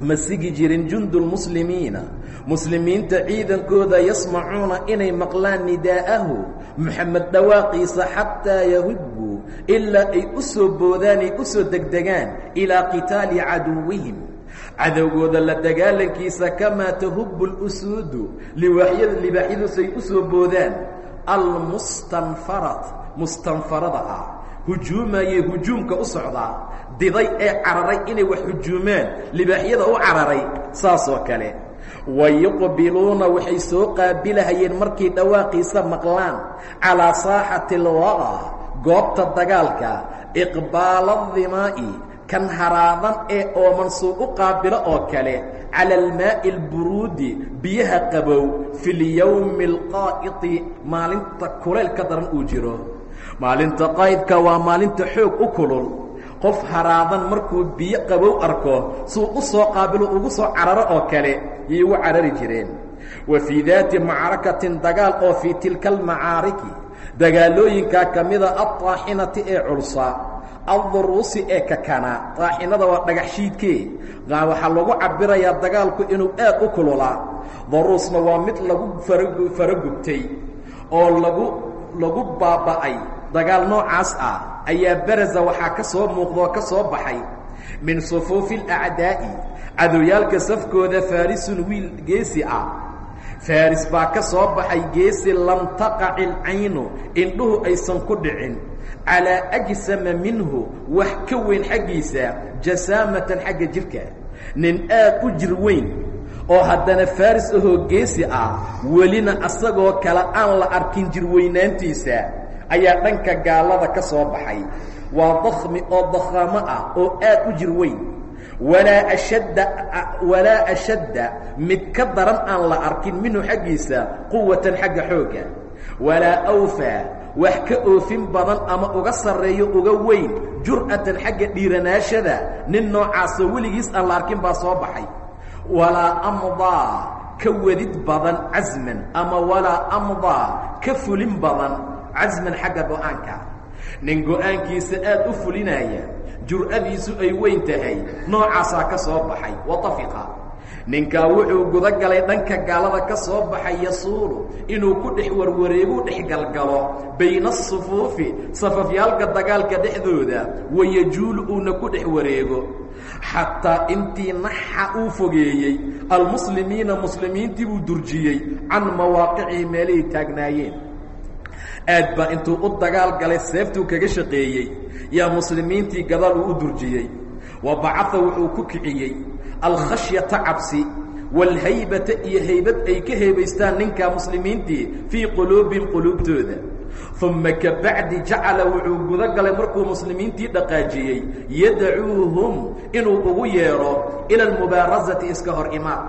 ma sigi jirin jundu lmuslimiina muslimiinta ciidankooda yasmacuuna inay maqlaan nidaa'ahu moxamed dhawaaqiisa xataa yahudbuu ilaa ay u soo boodaan ay u soo degdegaan ilaa qitaali caduwihim. Cadowgooda la dagaalankiisa kamaa tahubbu lusuudu libaaxyaduusay u soo boodaan. Almustanfarat mustanfarada ah hujuumayay hujuumka u socdaa diday ee cararay inay wax hujuumaan libaaxyada u cararay saasoo kale. Wayuqbiluuna waxay soo qaabilahayeen markay dhawaaqiisa maqlaan calaa saaxati alwaqa goobta dagaalka iqbaala dimaa'i kan haraadan ee ooman suu u qaabilo oo kale cala almaa'i alburuudi biyaha qabow fi lyowmi alqaa'iti maalinta kulaylka daran uu jiro maalinta qaa'idka waa maalinta xoog u kulul. Qof haraadan markuu biyo qabow arko suu u soo qaabilo ugu soo cararo oo kale yay ugu carari jireen. Wa fii daati macrakatin dagaal oo fii tilka almacaariki dagaalooyinkaa ka mida adtaaxinati ee culsa adduruusi ee kakana taaxinada waa dhagax shiidkee waxaa lagu cabirayaa dagaalku inuu aad u kululaa daruusna waa mid lagu faragubtay oo lagu lagu baaba'ay dagaal noocaas ah ayaa bereza waxaa ka soo muuqdaoo ka soo baxay min sufuufi alacdaa'i cadowyaalka safkooda faarisun wiil geesi ah. Faaris baa ka soo baxay geesi lam taqaci alcaynu indhuhu aysan ku dhicin. Calaa ajsama minhu wax ka weyn xaggiisa jasaamatan xagga jidhka nin aad u jir weyn oo haddana faaris ahoo geesi ah welina asagoo kale aan la arkin jirweynaantiisa ayaa dhanka gaalada ka soo baxay. Waa dakmi oo dakhaamo ah oo aad u jir weyn. Walaa ashadda walaa ashadda mid ka daran aan la arkin minhu xaggiisa quwatan xagga xoogga walaa awfaa wax ka oofin badan ama uga sarreeyo uga weyn jur'atan xagga dhiiranaashada nin noocaasoo weligiis aan la arkin baa soo baxay. Walaa amdaa ka wadid badan casman ama walaa amdaa ka fulin badan casman xagga go'aanka. Nin go'aankiisa aad u fulinaya jur'adiisu ay weyn tahay noocaasaa ka soo baxay watafiqa. Ninkaa wuxuu guda galay dhanka gaalada ka soo baxay yasuulu inuu ku dhex warwareeguu dhex galgalo bayna asufuufi safafyaalka dagaalka dhexdooda wayajuulu uuna ku dhex wareego. Xataa intii naxa uu fogeeyey almuslimiina muslimiintii buu durjiyey can mawaaqicihii meelahay taagnaayeen aad baa intuu u dagaal galay seeftuu kaga shaqeeyey yaa muslimiintii gadaal uu u durjiyey. Wa bacaa wuxuu ku kiciyey alkhashyata cabsi waalhaybata iyo haybad ay ka heebaystaan ninkaa muslimiintii fii quluubihim quluubtooda. Uma kabacdi jacala wuxuu guda galay markuu muslimiintii dhaqaajiyey yadacuuhum inuu ugu yeedho ila almubaarasati iska hor imaad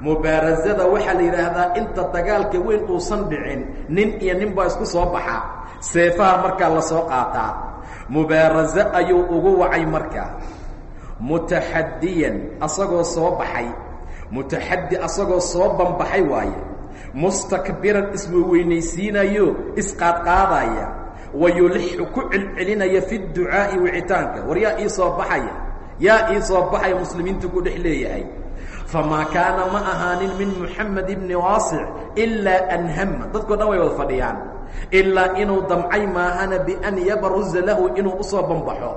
mubaarasada waxaa la yidhaahdaa inta dagaalka weyn uusan dhicin nin iyo nin baa isku soo baxa. Seefaha markaa la soo qaataa. Mubaaraso ayuu ugu wacay markaa mutaxadiyan asagoo soo baxay. Mutaxaddi asagoo soo banbaxay waaye. Mustakbiran isweweynaysiinayo isqaadqaadaya. Wayulixu ku celcelinaya fi ducaa'i wicitaanka. War yaa ii soo baxaya? Yaa ii soo baxaya muslimiintu ku dhex leeyahay famaa kaana ma ahaanin min muxamed ibni waasic ilaa an hama dadkao dhan way wada fadhiyaan ilaa inuu damcay maahana bian yabruza lahu inuu u soo banbaxo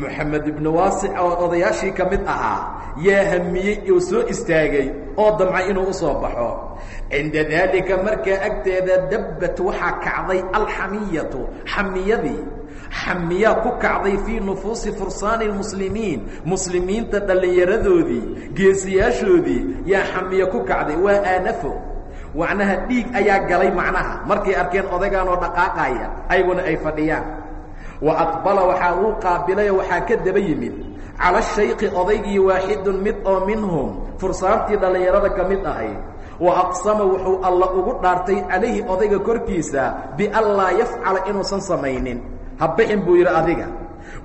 moxamed ibnu waasic oo odayaashii ka mid ahaa yaa hamiyey oo soo istaagay oo damcay inuu u soo baxo cinda daalika markaa agteeda dabbat waxaa kacday alxamiyatu xamiyadii xamiyaa ku kacday fii nufuusi fursaani lmuslimiin. Muslimiinta dhallinyaradoodii geesiyaashoodii yaa xamiyo ku kacday waa aanafo. Macnaha dhiig ayaa galay macnaha. Markay arkeen odaygaan oo dhaqaaqaya ayaguna ay fadhiyaan. Wa aqbala waxaa uu qaabilayoo waxaa ka daba yimid. Cala shayki odaygii waaxidun mid oo minhum fursaantii dhallinyarada ka mid ahayd wa aqsama wuxuu alla ugu dhaartay calayhi odayga korkiisa bian yafcala inuusan samaynin habixin buu yidhi adiga.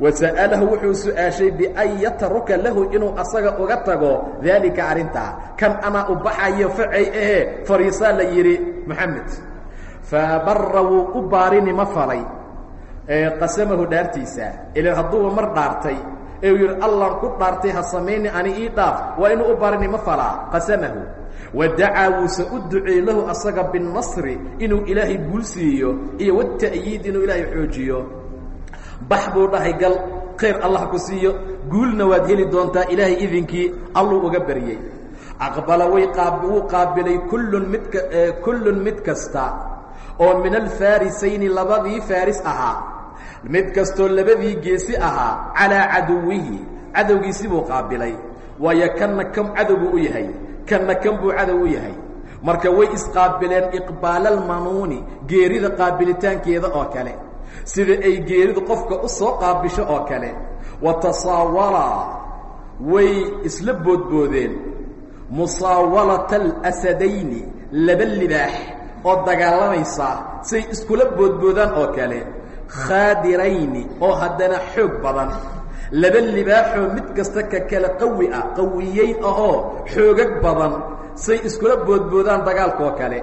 Wa sa'alahu wuxuu su'aashay bian yatruka lahu inuu asaga uga tago daalika arrintaa kan anaa u baxayo facay ahee fariisaa la yidhi moxamed fabara wuu u baarinima falay. Qasamahu dhaartiisa. Ilan hadduuba mar dhaartay. Ee uu yidhi allan ku dhaartay ha samayni ani ii dhaaf. Waa inuu u baarinimo falaa. Qasamahu. Wa dacaa wuuse u duceey lahu asaga binnasri inuu ilaahay guul siiyo iyo wata'yiid inuu ilaahay xoojiyo bax buu dhahay gal khayr allah ku siiyo. Guulna waad heli doontaa ilaahay idinkii alluu uga baryey aqbala way wuu qaabilay kullun midka kullun mid kasta oo min alfaarisayni labadii faaris ahaa. Mid kastoo labadii geesi ahaa calaa caduwihi cadowgiisi buu qaabilay. Waayo kanna kan cadow u yahay? Kanna kan buu cadow u yahay? Marka way isqaabileen iqbaalalmanuuni geerida qaabilitaankeeda oo kale sida ay geeridu qofka u soo qaabisho oo kale wa tasaawalaa way isla boodboodeen. Musaawalata alasadayni laba libaax oo dagaalamaysa say iskula boodboodaan oo kale. Khaadirayni oo haddana xoog badan. Laba libaaxoo mid kasta ka kale qawi ah qawiyeyn ahoo xoogag badan say iskula boodboodaan dagaalkaoo kale.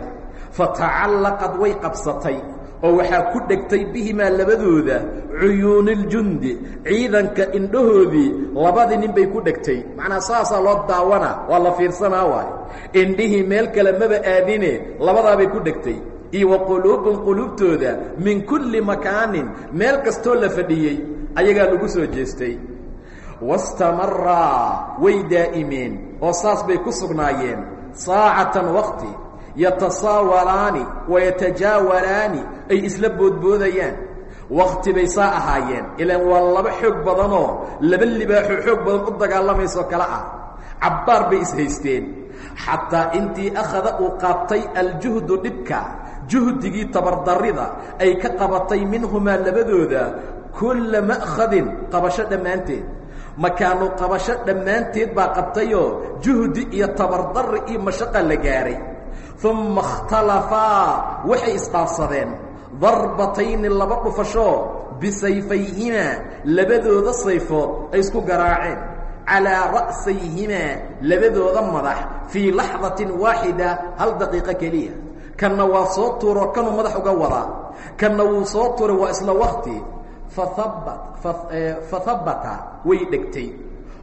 Fatacallaqad way qabsatay oo waxaa ku dhegtay bihimaa labadooda cuyuuniiljundi ciidanka indhahoodii labadii nin bay ku dhegtay. Macnaa saasaa loo daawana waa la fiirsanaa waayo. Indhihii meel kale maba aadine labadaabay ku dhegtay. Iyo wa quluubun quluubtooda min kulli makaanin meel kastoo la fadhiyey ayagaa lagu soo jeestay. Wastamaraa way daa'imeen oo saas bay ku sugnaayeen. Saacatan waqti yatasaawalaani wayatajaawalaani ay isla boodboodayaan. Wakti bay saa ahaayeen. Ilaan waa laba xoog badanoo laba libaaxoo xoog badan u dagaalamayso kale ah. Cabbaar bay ishaysteen xataa intii akhada uu qaabtay aljuhdu dhibka juhdigii tabardarrida ay ka qabatay minhumaa labadooda kulla ma'khadin qabasho dhammaanteed. Makaanu qabasho dhammaanteed baa qabtayoo juhdi iyo tabardarri iyo mashaqa la gaahay uma اkhtalafaa waxay isdhaafsadeen darbatayni laba dhufashoo bisayfayhimaa labadooda sayfood ay isku garaaceen calىa ra'sayhimaa labadooda madax fii laxdatin waaxida hal daqiiqo keliya kanna waa soo tuuro kanuu madax uga wadaa kanna wuu soo tuuray waa isla wakti fahabata way dhegtay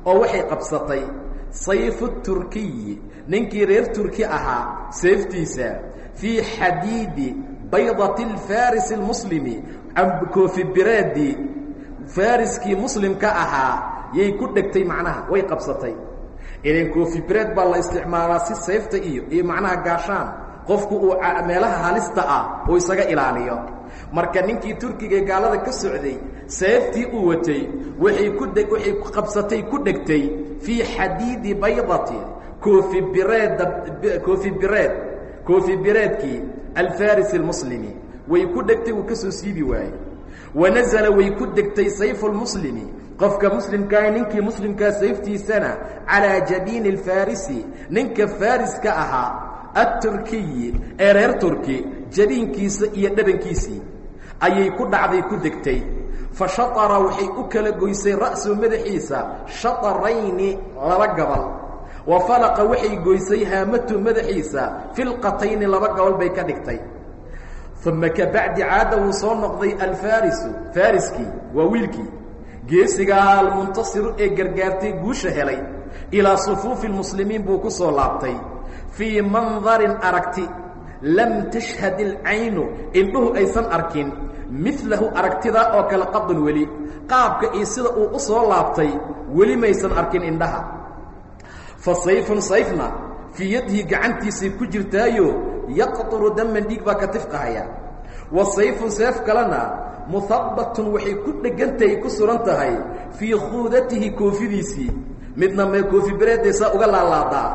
oo waxay qabsatay sayfu turkiyi ninkii reer turki ahaa seeftiisa fii xadiidi baydati alfarisi اlmuslimi koofi biraadii fariskii muslimka ahaa yay ku dhegtay macnaha way qabsatay. Ilan koofi bireed baa la isticmaalaa si sayfta iyo iyo macnaha gaashaan. Qofku uu meelaha halista ah uu isaga ilaaliyo. Marka ninkii turkiga gaalada ka socday seeftii uu watay waay ku waxay qabsatay ku dhegtay fii xadiidi baydati koofi bireedda koofi bireed koofi bireedkii alfaris اlmuslimi way ku dhegtay uu ka soo siibi waayey wanazala way ku degtay sayfu lmuslimi qofka muslimkaahi ninkii muslimkaa sayftiisana calىa jabiini اlfarisi ninka fariska ahaa aturkiyi ee reer turki jabiinkiisa iyo dhabankiisii ayay ku dhacday ku degtay fa shaطara waxay u kala goysay ra'su madaxiisa shaطarayni laba gabal wa falaqa waxay goysay haamatu madaxiisa filqatayni laba gabal bay ka dhigtay. Uma kabacdi caada wuu soo noqday alfaarisu faariskii waa wiilkii. Geesigaha almuntasiru ee gargaartay guusha helay ilaa sufuufi lmuslimiin buu ku soo laabtay. Fii mandarin aragti lam tashhad ilcaynu indhuhu aysan arkin milahu aragtidaa oo kale qadun weli. Qaabka iyo sida uu u soo laabtay weli maysan arkin indhaha fa sayfun sayfna fii yadihi gacantiisay ku jirtaayo yaqturu daman dhiig baa ka tifqahaya. Wa sayfun seef kalena muhabbatun waxay ku dheggantahay ku suran tahay fii khuudatihi koofidiisii midna mee koofi bereedaysaa uga laalaadaa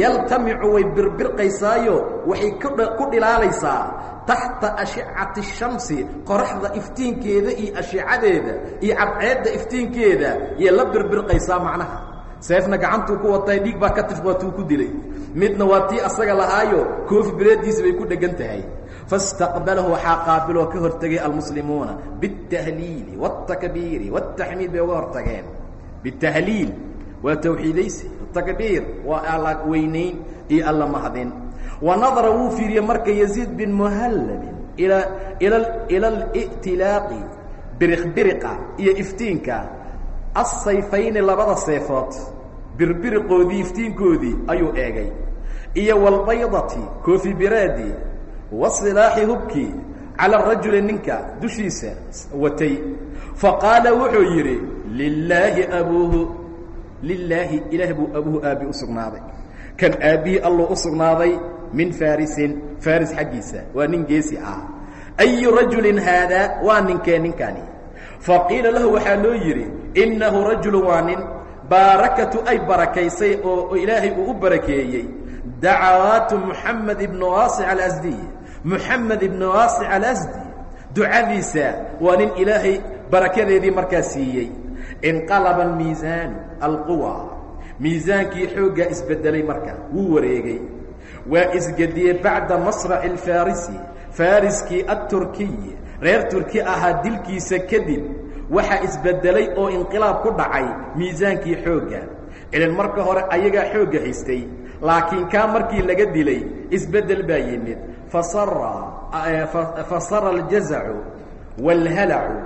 yaltamicu way birbirqaysaayo waxay ku dhilaalaysaa. Taxta ashicati shamsi qoraxda iftiinkeeda iyo ashicadeeda iyo cadceedda iftiinkeeda yay la birbirqaysaa macnaha seefna gacantuu ku watay dhiig baa ka tif waatuu ku dilay midna waa tii asaga lahaayo koofi bereediisi bay ku dheggan tahay faاstaqbalahu waxaa qaabiloo ka hortegay almuslimuuna biالtahliili wالtakbiiri wالtaxmiid bay uga hortageen bitahliil waa tawxiidaysi takbiir waa alla weynayn iyo alla mahadin wa nadara wuu fiiriyey marka yaziid bin muhallabin ila ila ila اlا'tilaaqi biriqbiriqa iyo iftiinka asayfayni labada seefood birbiriqoodii iftiinkoodii ayuu eegay. Iyo walbaydati koofi biraadii wasilaaxi hubkii cala rajuli ninka dushiisa watay. Faqaala wuxuu yidhi lilaahi abuuhu lilaahi ilaah buu abuuhu aabbi u kan aabbihii alluu u min faarisin faaris xaggiisa waa nin geesi ah. Ayu rajulin haadaa waa ninkee ninkani faqiila lahu waxaa loo yidhi innahu rajulu waa nin. Baarakatu ay barakaysay oo ilaahay uu u barakeeyey. Dacawaatu moxamed ibnu waasic alasdiy moxamed ibnu waasic alasdi ducadiisa waa nin ilaahay barakadeedii markaa siiyey. Inqalaba miisaanu alquwa. Miisaankii xooggaa isbedelay marka wuu wareegay. Waa isgediyey bacda masraci alfarisi fariskii aturkiy reer turki ahaa dilkiisa kadib waxaa isbedelay oo inqilaab ku dhacay miisaankii xoogga. Ilan marka hore ayagaa xoogga haystay laakiin kaa markii laga dilay isbeddel baa yimid. Fasara fasara aljazacu waalhalacu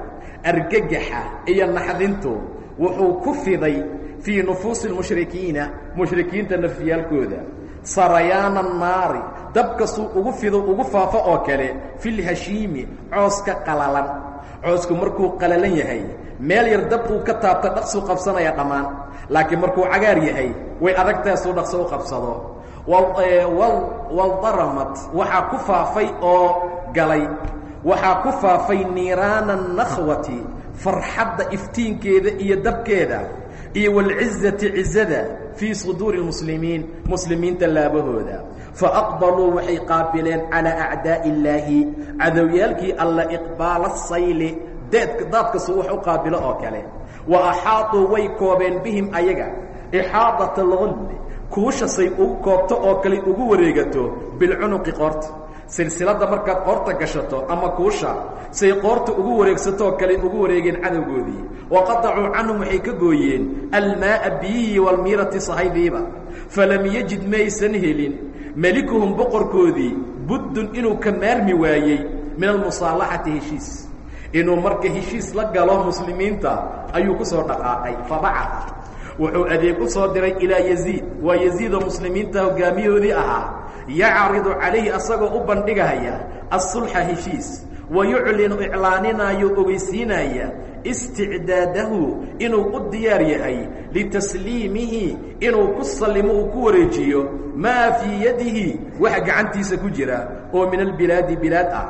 argagaxa iyo naxdintu wuxuu ku fiday fii nufuusi lmushrikiina mushrikiinta nafyaalkooda sarayaana naari dabkasuu ugu fido ugu faafo oo kale filhashiimi cooska qalalan. Coosku markuu qalalan yahay meel yar dab uu ka taabta dhaqsuu qabsanaya dhammaan. Laakiin markuu cagaar yahay way adagtaasuu dhaqso u qabsado waldaramad waxaa ku faafay oo galay. Waxaa ku faafay niiraana nakhwati farxadda iftiinkeeda iyo dabkeeda iyo walcizati cizada fii suduuri اmuslimiin muslimiinta laabahooda faaqbaluu waxay qaabileen calىa acdaaءi اllaahi cadowyaalkii alla iqbaala sayli deedka daadkasu wax u qaabilo oo kale wa axaaطuu way koobeen bihim ayaga ixaadaةa اlgulli kuushasay ugu koobto oo kale ugu wareegato bilcunuqi qoorta silsiladda markaad qoorta gashato ama kuusha say qoorta ugu wareegsato oo kale ugu wareegeen cadowgoodii waqadacuu canhum waxay ka gooyeen almaa'a biyihii walmiirati sahaydiiba. Falam yejid maysan helin. Melikuhum boqorkoodii buddun inuu ka maarmi waayey min almusaalaxati heshiis. Inuu marka heshiis la galo muslimiinta ayuu ku soo dhaqaaqay fabacaha wuxuu adeeg u soo diray ilaa yaziid. Waa yaziidoo muslimiinta hogaamiyahoodii ahaa. Yacridu calayhi asagoo u bandhigaya asulxa heshiis wa yuclinu iclaaninaayo ogeysiinaya isticdaadahu inuu u diyaar yahay litasliimihi inuu ku sallimo uu ku wareejiyo maa fii yadihi waxa gacantiisa ku jira oo min albilaadi bilaad ah.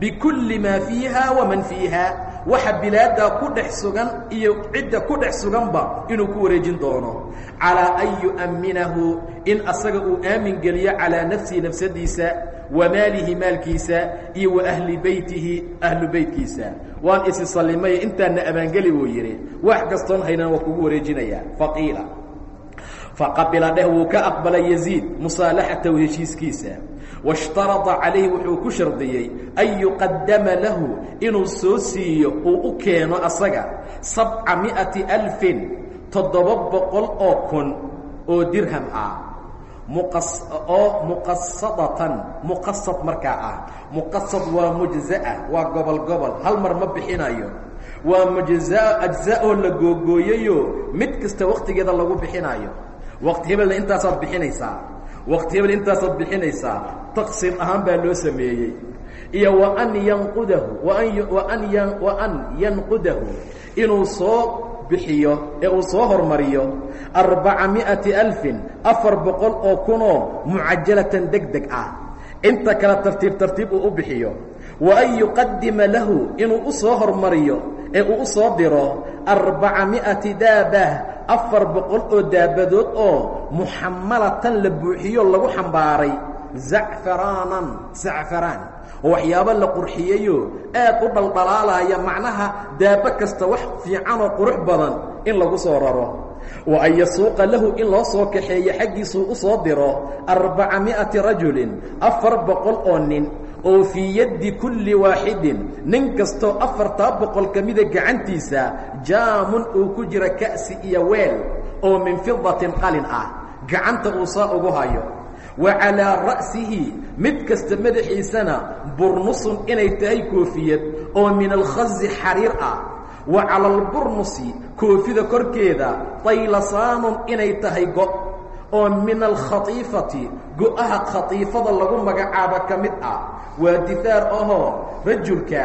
Bikulli maa fiiha waman fiiha waxa bilaaddaa ku dhex sugan iyo cidda ku dhex suganba inuu ku wareejin doono. Calaa an yu'amminahu in asaga uu aamin geliyo calaa nafsihi nafsadiisa wa maalihi maalkiisa iyo wa ahli beytihi ahlu beytkiisa waan isi sallimay intaana ammaangeli buu yidhi. Wax kastoon haynan waa kugu wareejinayaa faqiila faqabila dheh wuu ka aqbalay yaziid musaalaxatahu heshiiskiisa washtarada calayhi wuxuu ku shardiyey an yuqadama lahu inuu soo siiyo uu u keeno asaga sabca mi'ati alfin toddoba boqol oo kun oo dirham ah oo muqasadatan muqasad markaa ah muqasad waa mujza'a waa gobol gobol hal mar ma bixinayo waa mujza ajza-oo la googooyayo mid kasta waktigeeda lagu bixinayo waqti hebelna intaasaad bixinaysaa. Waqti hebel intaasaad bixinaysaa. Taqsiim ahaan baa loo sameeyey. Iyo wa an yanqudahu waan waan wa an yanqudahu. Inuu soo bixiyo ee uu soo hormariyo arbaca mi'ati alfin afar boqol oo kunoo mucajalatan deg deg ah. Inta kale tartiib tartiib u bixiyo wa an yuqadima lahu inuu u soo hormariyo ee uu u soo diro arbaca mi'ati daabah afar boqol oo daabadood oo muxamalatan la buuxiyo lagu xambaaray zacfaraanan zacfaraan. Oo waxyaabo la qurxiyeyo aad u dhaldhalaalaya macnaha daabo kasta wax fiican oo qurux badan in lagu soo raro. Wa an yasuuqa lahu in loo soo kaxeeyo xaggiisuu u soo diro arbaca mi'ati rajulin afar boqol oo nin oo fii yaddi kulli waaxidin nin kastoo afartaa boqol ka mida gacantiisa jaamun uu ku jira ka'si iyo weel oo min fidatin qalin ah. Gacanta uu saa ugu hayo. Wa calaa ra'sihi mid kasta madaxiisana burnusun inay tahay koofiyad oo min alkhazi xariir ah. Wa cala alburnusi koofida korkeeda taylasaanun inay tahay go' oo min alkhatiifati go-aha khatiifada lagu magacaabo ka mid ah waa difaar ahoo rajulka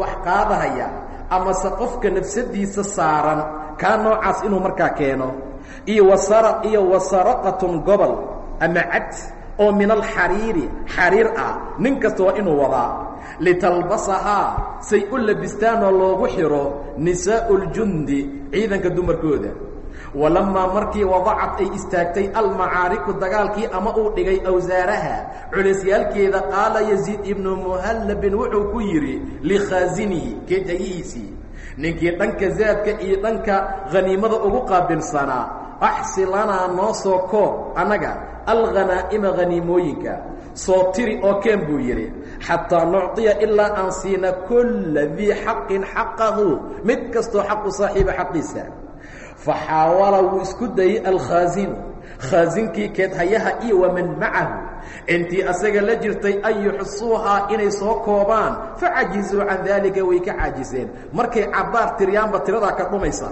wax qaadahaya amase qofka nafsadiisa saaran kaa noocaas inuu markaa keeno iyo wasara iyo wasaraqatun gobol ama cad oo min alxariiri xariir ah nin kasta waa inuu wadaa. Litalbasahaa say u labistaan oo loogu xidho nisaa'u ljundi ciidanka dumarkooda walamaa markii wadacad ay istaagtay almacaariku dagaalkii ama uu dhigay awsaaraha culeysyaalkeeda qaala yaziid ibnu muhallabin wuxuu ku yidhi likhaasinihi keetayihiisii ninkii dhanka zaadka iyo dhanka khaniimada ugu qaabilsanaa axsi lanaa noo soo koob annaga alghanaa'ima haniimooyinka soo tiri oo keen buu yidhi xataa nucطiya ilaa aan siina kulla dii xaqin xaqahu mid kastoo xaq u saaxiiba xaqiisa faxaawala wuu isku dayey alkhaasinu khaasinkii keedhayaha iyo waman macahu intii asaga la jirtay an yuxsuuhaa inay soo koobaan. Facajizuu can daalika way ka caajiseen. Markay cabbaar tiriyaanba tiradaa ka dhumaysa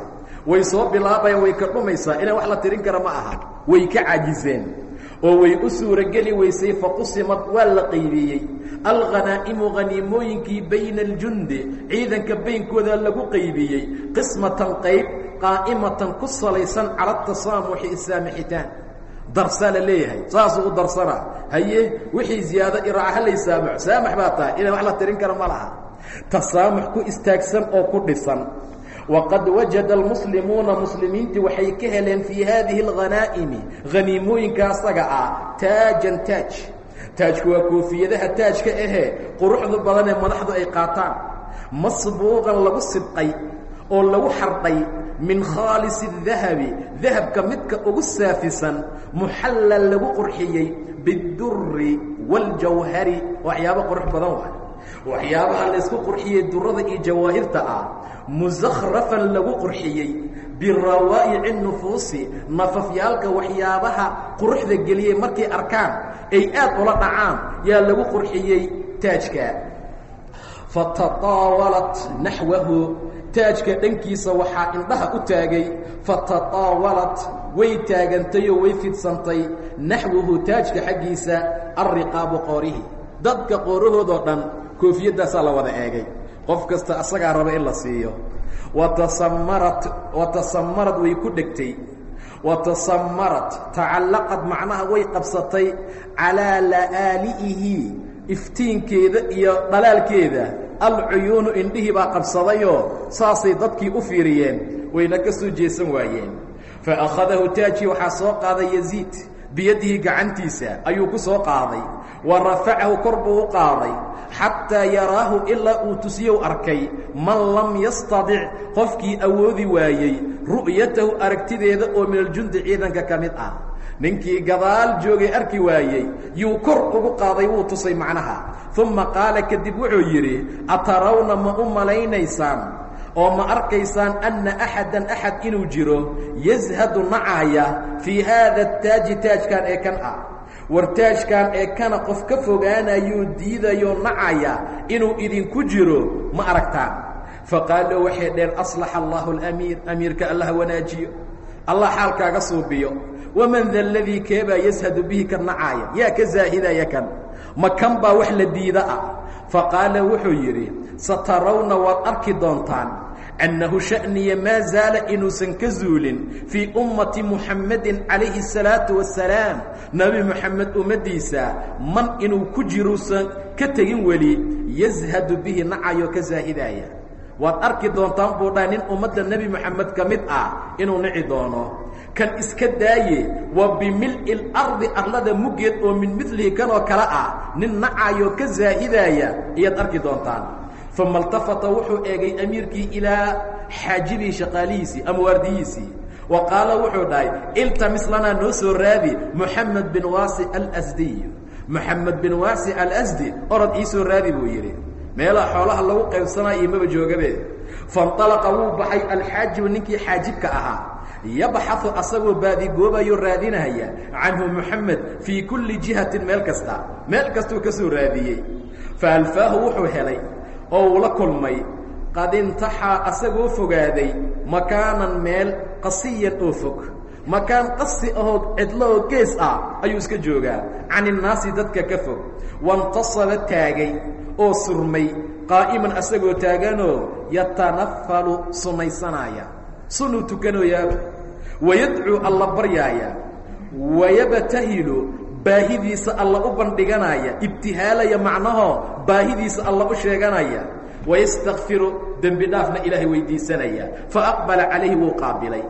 way soo bilaabayaan way ka dhumaysaa. Inaan wax la tirin kara ma aha. Way ka caajiseen oo way u suurogeli weysay faqusimad waa la qaybiyey. Alghanaa'imu haniimooyinkii bayna aljundi ciidanka baynkooda lagu qaybiyey. Qismatan qayb qaa'imatan ku salaysan cala tasaamuxi isaamixitaan. Darsaa la leeyahay saasuu u darsanaa haye wixii ziyaado iraaca halay saamax. Saamax baa tahay inaan wax la tirin kara ma laha. Tasaamux ku istaagsan oo ku dhisan waqad wajada almuslimuuna muslimiintii waxay ka heleen fii haadihi alghanaa'imi haniimooyinka asaga ah taajan taaj taajku waa koofiyadaha taajka ahee quruxda badan ee madaxdu ay qaataan masbuuqan lagu sibqay oo lagu xardhay min khaalisi dahabi dahabka midka ugu saafisan muxallal lagu qurxiyey biduri waاljawhari waxyaabo qurux badan waay waxyaabaha laysku qurxiyey durada iyo jawaahirta ah musakhrafan lagu qurxiyey birawaa'ici nufuusi nafafyaalka waxyaabaha quruxda geliyey markay arkaan ay aad ula dhacaan yaa lagu qurxiyey taajka. Fatataawalat naxwahu taajka dhankiisa waxaa indhaha u taagay. Fatataawalat way taagantay oo way fidsantay. Naxwahu taajka xaggiisa alriqaabu qoorihi. Dadka qoorahoodoo dhan koofiyadaasaa la wada eegay. Qof kasta asagaa raba in la siiyo. Watasammarat watasammarad way ku dhegtay. Watasammarat tacallaqad macnaha way qabsatay calaa la'aali'ihi iftiinkeeda iyo dhalaalkeeda. Alcuyuunu indhihii baa qabsadayoo saasay dadkii u fiiriyeen wayna ka soo jeesan waayeen. Fa akhadahu taajii waxaa soo qaaday yaziid. Biyadihi gacantiisa ayuu ku soo qaaday. Wa rafacahu kor buu u qaaday xataa yaraahu ilaa uu tusiyow arkay man lam yastadic qofkii awoodi waayey ru'yatahu aragtideeda oo min aljundi ciidanka ka mid ah. Ninkii gadaal joogay arki waayey yuu kor ugu qaaday wuu tusay macnaha. Uma qaala kadib wuxuu yidhi atarawna ma u malaynaysaan oo ma arkaysaan anna axadan axad inuu jiro yashadu nacaaya fii haada taaji taajkan ee kan ah war taajkan ee kana qof ka fogaanayuu diidayo nacaya inuu idinku jiro ma aragtaan. Faqaaluu waxay dheen aslaxa allahu alamiir amiirka allah wanaajiyo. Allah xaalkaaga suubiyo waman da ladii keebaa yashadu bihi ka nacaaya yaa ka zaahidaya kan. Ma kan baa wax la diida ah faqaala wuxuu yidhi satarawna waad arki doontaan annahu sha'niya maa zaala inuusan ka zuulin fii ummati muxammadin calayhi الsalaatu wasalaam nebi moxamed ummaddiisa man inuu ku jiruusan ka tegin weli yashadu bihi nacayo ka zaahidaya waad arki doontaan buu dhaha nin ummadda nebi moxamed ka mid ah inuu nici doono kan iska daaye waa bimil'i اlardi arlada muggeed oo min milihi kanoo kale ah nin nacayo ka zaahidaaya ayaad arki doontaan uma اltafata wuxuu eegay amiirkii ilaa xaajibii shaqaalihiisii ama waardiyiisii wa qaala wuxuu dhahay iltamis lanaa noo soo raadi moxamed bin waasi alsdiy moxamed bin waasi alasdi orod ii soo raadi buu yidhi meelaha xoolaha lagu qaybsanaayo maba joogabe faاnطalaqa wuu baxay alxaajibu ninkii xaajibka ahaa yabxaثu asagoo baadigoobayoo raadinaya canhu moxamed fii kulli jihatin meel kasta meel kastuu ka soo raadiyey faalfaahu wuxuu helay oo uu la kulmay qad intaxaa asagoo fogaaday makaanan meel qasiyan oo fog. Makaan qasi ahoo cidlo oo gees ah ayuu iska joogaa. Can innaasi dadka ka fog. Waintasaba taagay oo surmay qaa'iman asagoo taaganoo yatanafalu sunaysanaya sunuu tukanooyaaba wayadcuu alla baryaaya. Wayabtahilu baahidiisa alla u bandhiganaya ibtihaalaya macnahoo baahidiisa alla u sheeganaya. Wayastakfiru dembi dhaafna ilaahay weydiisanaya. Faaqbala calayhi wuu qaabilay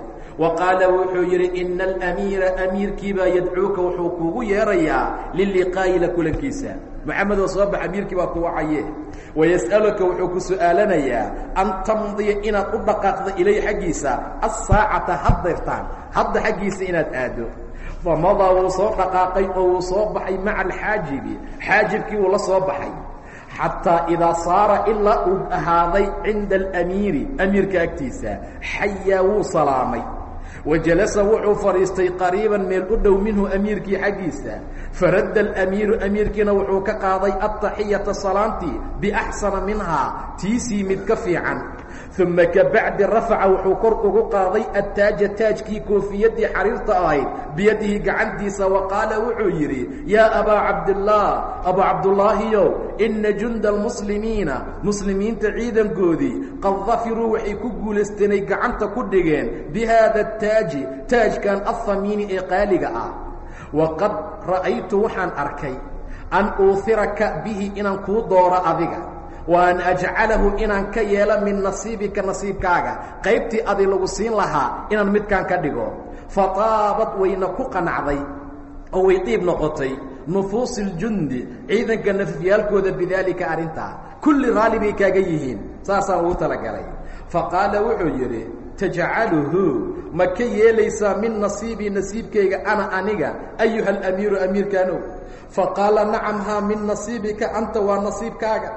qaala wuxuu yidhi ina alamiira amiirkiibaa yadcuuka wuxuu kuugu yeerayaa liliqaa'i la kulankiisa moxamedoo soo bax amiirkii baa ku wacaye wayas'aluka wuxuu ku su'aalanayaa an tamdiya inaad u dhaqaaqda ilay xaggiisa asaacata haddeertaan hadda xaggiisa inaad aado famadaa wuu soo dhaqaaqay oo wuu soo baxay maca alxaajibi xaajibkii wuu la soo baxay xataa idaa saara ilaa uu ahaaday cinda alamiiri amiirka agtiisa xayaa wuu salaamay wajalasa wuxuu fadhiistay qariiban meel u dhow minhu amiirkii xaggiisa. Faradda alamiiru amiirkiina wuxuu ka qaaday altaxiyata salaantii biaxsana minhaa tiisii mid ka fiican uma kabacdi rafaca wuxuu kor ugu qaaday attaaja taajkii koofiyaddii xariirta ahayd biyadihi gacantiisa wa qaala wuxuu yidhi yaa abaa cabdillaah abaa cabdullaahiyow inna junda almuslimiina muslimiinta ciidankoodii qad dafiruu waxay ku guulaysteenay gacanta ku dhigeen bi haada ataaji taajkan alhamiini ee qaaliga ah. Waqad ra'aytu waxaan arkay an uuhiraka bihi inaan kuu dooro adiga wa an ajcalahu inaan ka yeelo min nasiibika nasiibkaaga. Qaybtii adi lagu siin lahaa inaan midkaan ka dhigo. Fataabad wayna ku qanacday oo way qiib noqotay. Nufuusi ljundi ciidanka nafyaalkooda bidaalika arrintaa kulli raalli bay kaaga yihiin. Saasaan ugu talagalay. Faqaala wuxuu yidhi tajcaluhu ma ka yeelaysaa min nasiibii nasiibkayga ana aniga ayuha alamiiru amiirkaanow? Faqaala nacam haa min nasiibika anta waa nasiibkaaga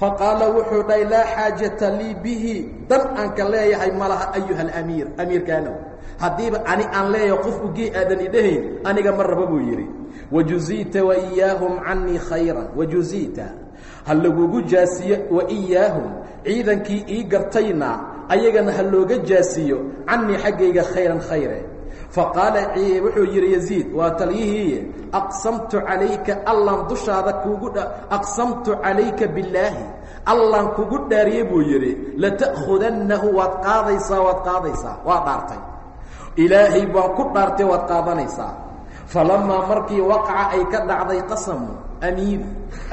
faqaala wuxuu dhahay laa xaajata lii bihi. Dan aan ka leeyahay ma laha ayuha alamiir amiirkaanow haddiiba ani aan leeyahay qof ugee aadan idhahayn aniga ma raba buu yidhi. Wajuziita waiyaahum canii khayran wajuziita ha lagugu jaasiyo waiyaahum ciidankii ii gartayna ayagana ha looga jaasiyo canii xaggayga khayran khayre faqaala wuxuu yidhi yaziid waa talyihiiye. Aqsamtu calayka allaan dushaada kuugu aqsamtu calayka billaahi. Allaan kugu dhaariye buu yidhi lata'khudannahu waad qaadaysaa waad qaadaysaa. Waa dhaartay. Ilaahay baan ku dhaartay waad qaadanaysaa. Falamaa markii waqaca ay ka dhacday qasamu amiiri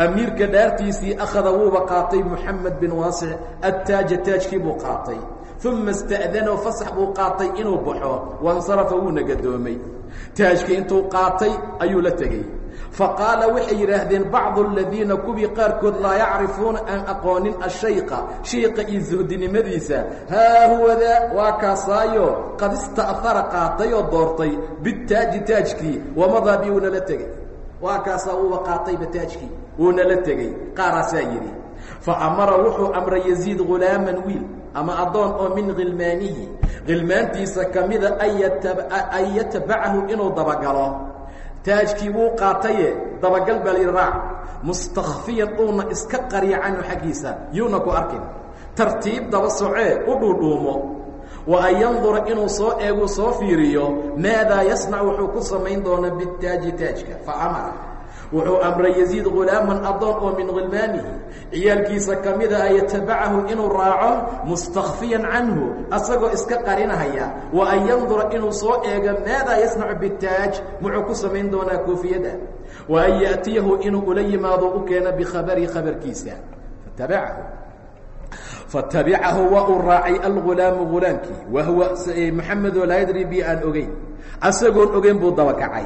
amiirka dhaartiisii akhada wuuba qaatay moxamed bin waasic attaaja taajkii buu qaatay uma ista'danow fasax buu qaatay inuu baxo wansarafa wuuna gadoomay taajkii intuu qaatay ayuu la tegey faqaala waxay yidhaahdeen bacdu aladiina kuwii qaarkood laa yacrifuuna aan aqoonin ashayqa shiiqa iyo suhdinimadiisa haa huwadaa waa kaasaayo qad ista'hara qaatay oo doortay bitaaji taajkii wamadaa bi uuna la tegey waa kaasaa uuba qaatayba taajkii wuuna la tegey qaaraasaa yidhi fa wuxuu amray yaziid hulaaman wiil ama addoon oo min khilmaanihi khilmaantiisa ka mida an yatabacahu inuu dabagalo. Taajkii wuu qaataye dabagal baa layidhi raac mustakfiyan uuna iska qariya canhu xaggiisa. Yuuna ku arkin. Tartiib daba socee u dhuudhuumo. Wa an yandura inuu soo eegu soo fiiriyo maadaa yasnac wuxuu ku samayn doona bitaaji taajka. Fa amara wuxuu amray yaziid hulaaman addoon oo min khilmaanihi ciyaalkiisa ka mida an yatabacahu inuu raaco mustakfiyan canhu asagoo iska qarinahaya. Wa an yandura inuu soo eego maadaa yasnacu bitaaj muxuu ku samayn doonaa koofiyadda wa an ya'tiyahu inuu ula yimaado u keeno bikhabarihi khabarkiisa. Fatabacahu. Fatabicahu waa uu raacay algulaamu gulaamkii wa huwa maxamedoo laa yadri bi aan ogeyn asagoon ogeyn buu dabakacay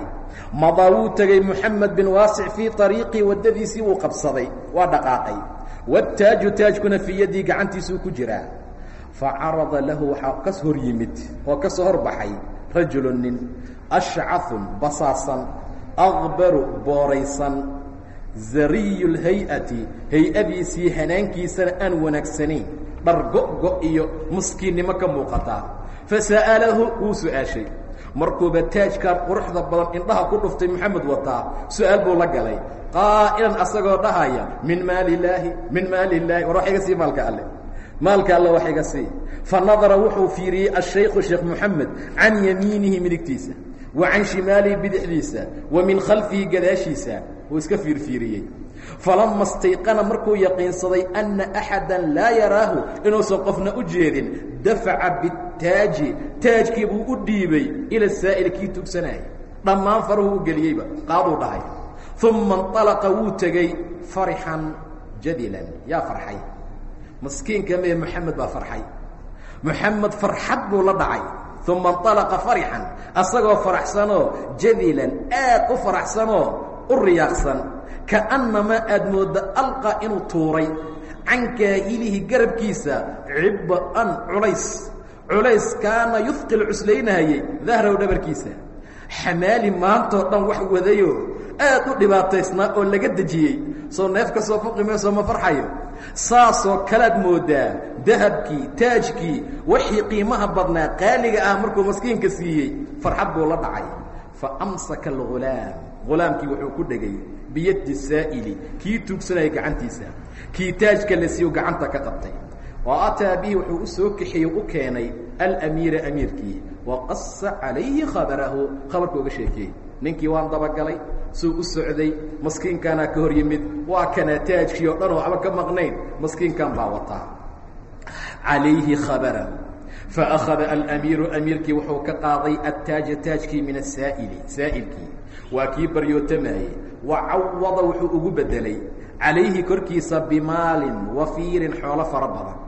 madaa wuu tegey moxamed bin waasic fii ariiqii waddadiisii wuu qabsaday waa dhaqaaqay. Wataaju taajkuna fii yaddii gacantiisuu ku jiraa. Facarada lahu waxaa ka hor yimid oo ka soo horbaxay rajulu nin ashcafun basaasan aqbaru booraysan zariyu lhay-ati hay'adiisii hanaankiisana aan wanaagsanayn dhar go-go iyo muskiinnimo ka muuqataa fasa'alahu wuu su'aashay markuuba taajkaan quruxda badan indhaha ku dhuftay moxamed wataa su'aal buu la galay. Qaa'ilan asagoo dhahaya min maali illaahi min maali illaahi war wax iga sii maalka alle. Maalka alle wax iga sii. Fa nadara wuxuu fiiriyey ashaykhu sheekh moxamed can yamiinihi midigtiisa wa can shimaalihi bidixdiisa wa min khalfihi gadaashiisa wuu iska fiirfiiriyey falama stayqana markuu yaqiinsaday anna axadan laa yaraahu inuusan qofna u jeedin dafaca bitaaji taajkii buu u dhiibay ila saa'il kii tugsanaayay. Dhammaan farahuu u geliyeyba qaaduu dhahay. Uma inalaqa wuu tegey farixan jadilan yaa farxay. Maskiinka mee maxamed baa farxay. Maxamed farxad buu la dhacay. Uma inalaqa farixan asagoo faraxsanoo jadilan aad u faraxsanoo u riyaaqsan kaannamaa aad moodda alqa inuu tuuray. Can kaahilihi garabkiisa ciba'an culays. Culays kaana yufqil cuslaynahayey dahraw dhabarkiisa. Xamaali maantoo dhan wax wadayo aad u dhibaataysnaa oo laga dejiyey. Soo neef ka soo fuqi meesoo ma farxayo. Saasoo kalaad mooddaa dahabkii taajkii wixii qiimaha badnaa qaaliga ah markuu maskiinka siiyey farxad buu la dhacay. Fa amsaka algulaam hulaamkii wuxuu ku dhegay biyadi saa'ili kii tuugsanaya gacantiisa. Kii taajka la siiyo gacanta ka qabtay. Wa ataa bihi wuxuu u soo kaxeeye u keenay alamiira amiirkii. Wa qasa calayhi khabarahu khabarka uga sheekeeyey. Ninkii waan dabagalay suu u socday maskiinkaanaa ka hor yimid. Waa kana taajkii dhan oo waxba ka maqnayn maskiinkan baa wataa. Calayhi khabarahu faأkhada alamiiru amiirkii wuxuu ka qaaday attaaja taajkii min asaa'ili saa'ilkii waa kii baryootamayey wa cawada wuxuu ugu bedelay calayhi korkiisa bimaalin wafiirin xoolo fara badan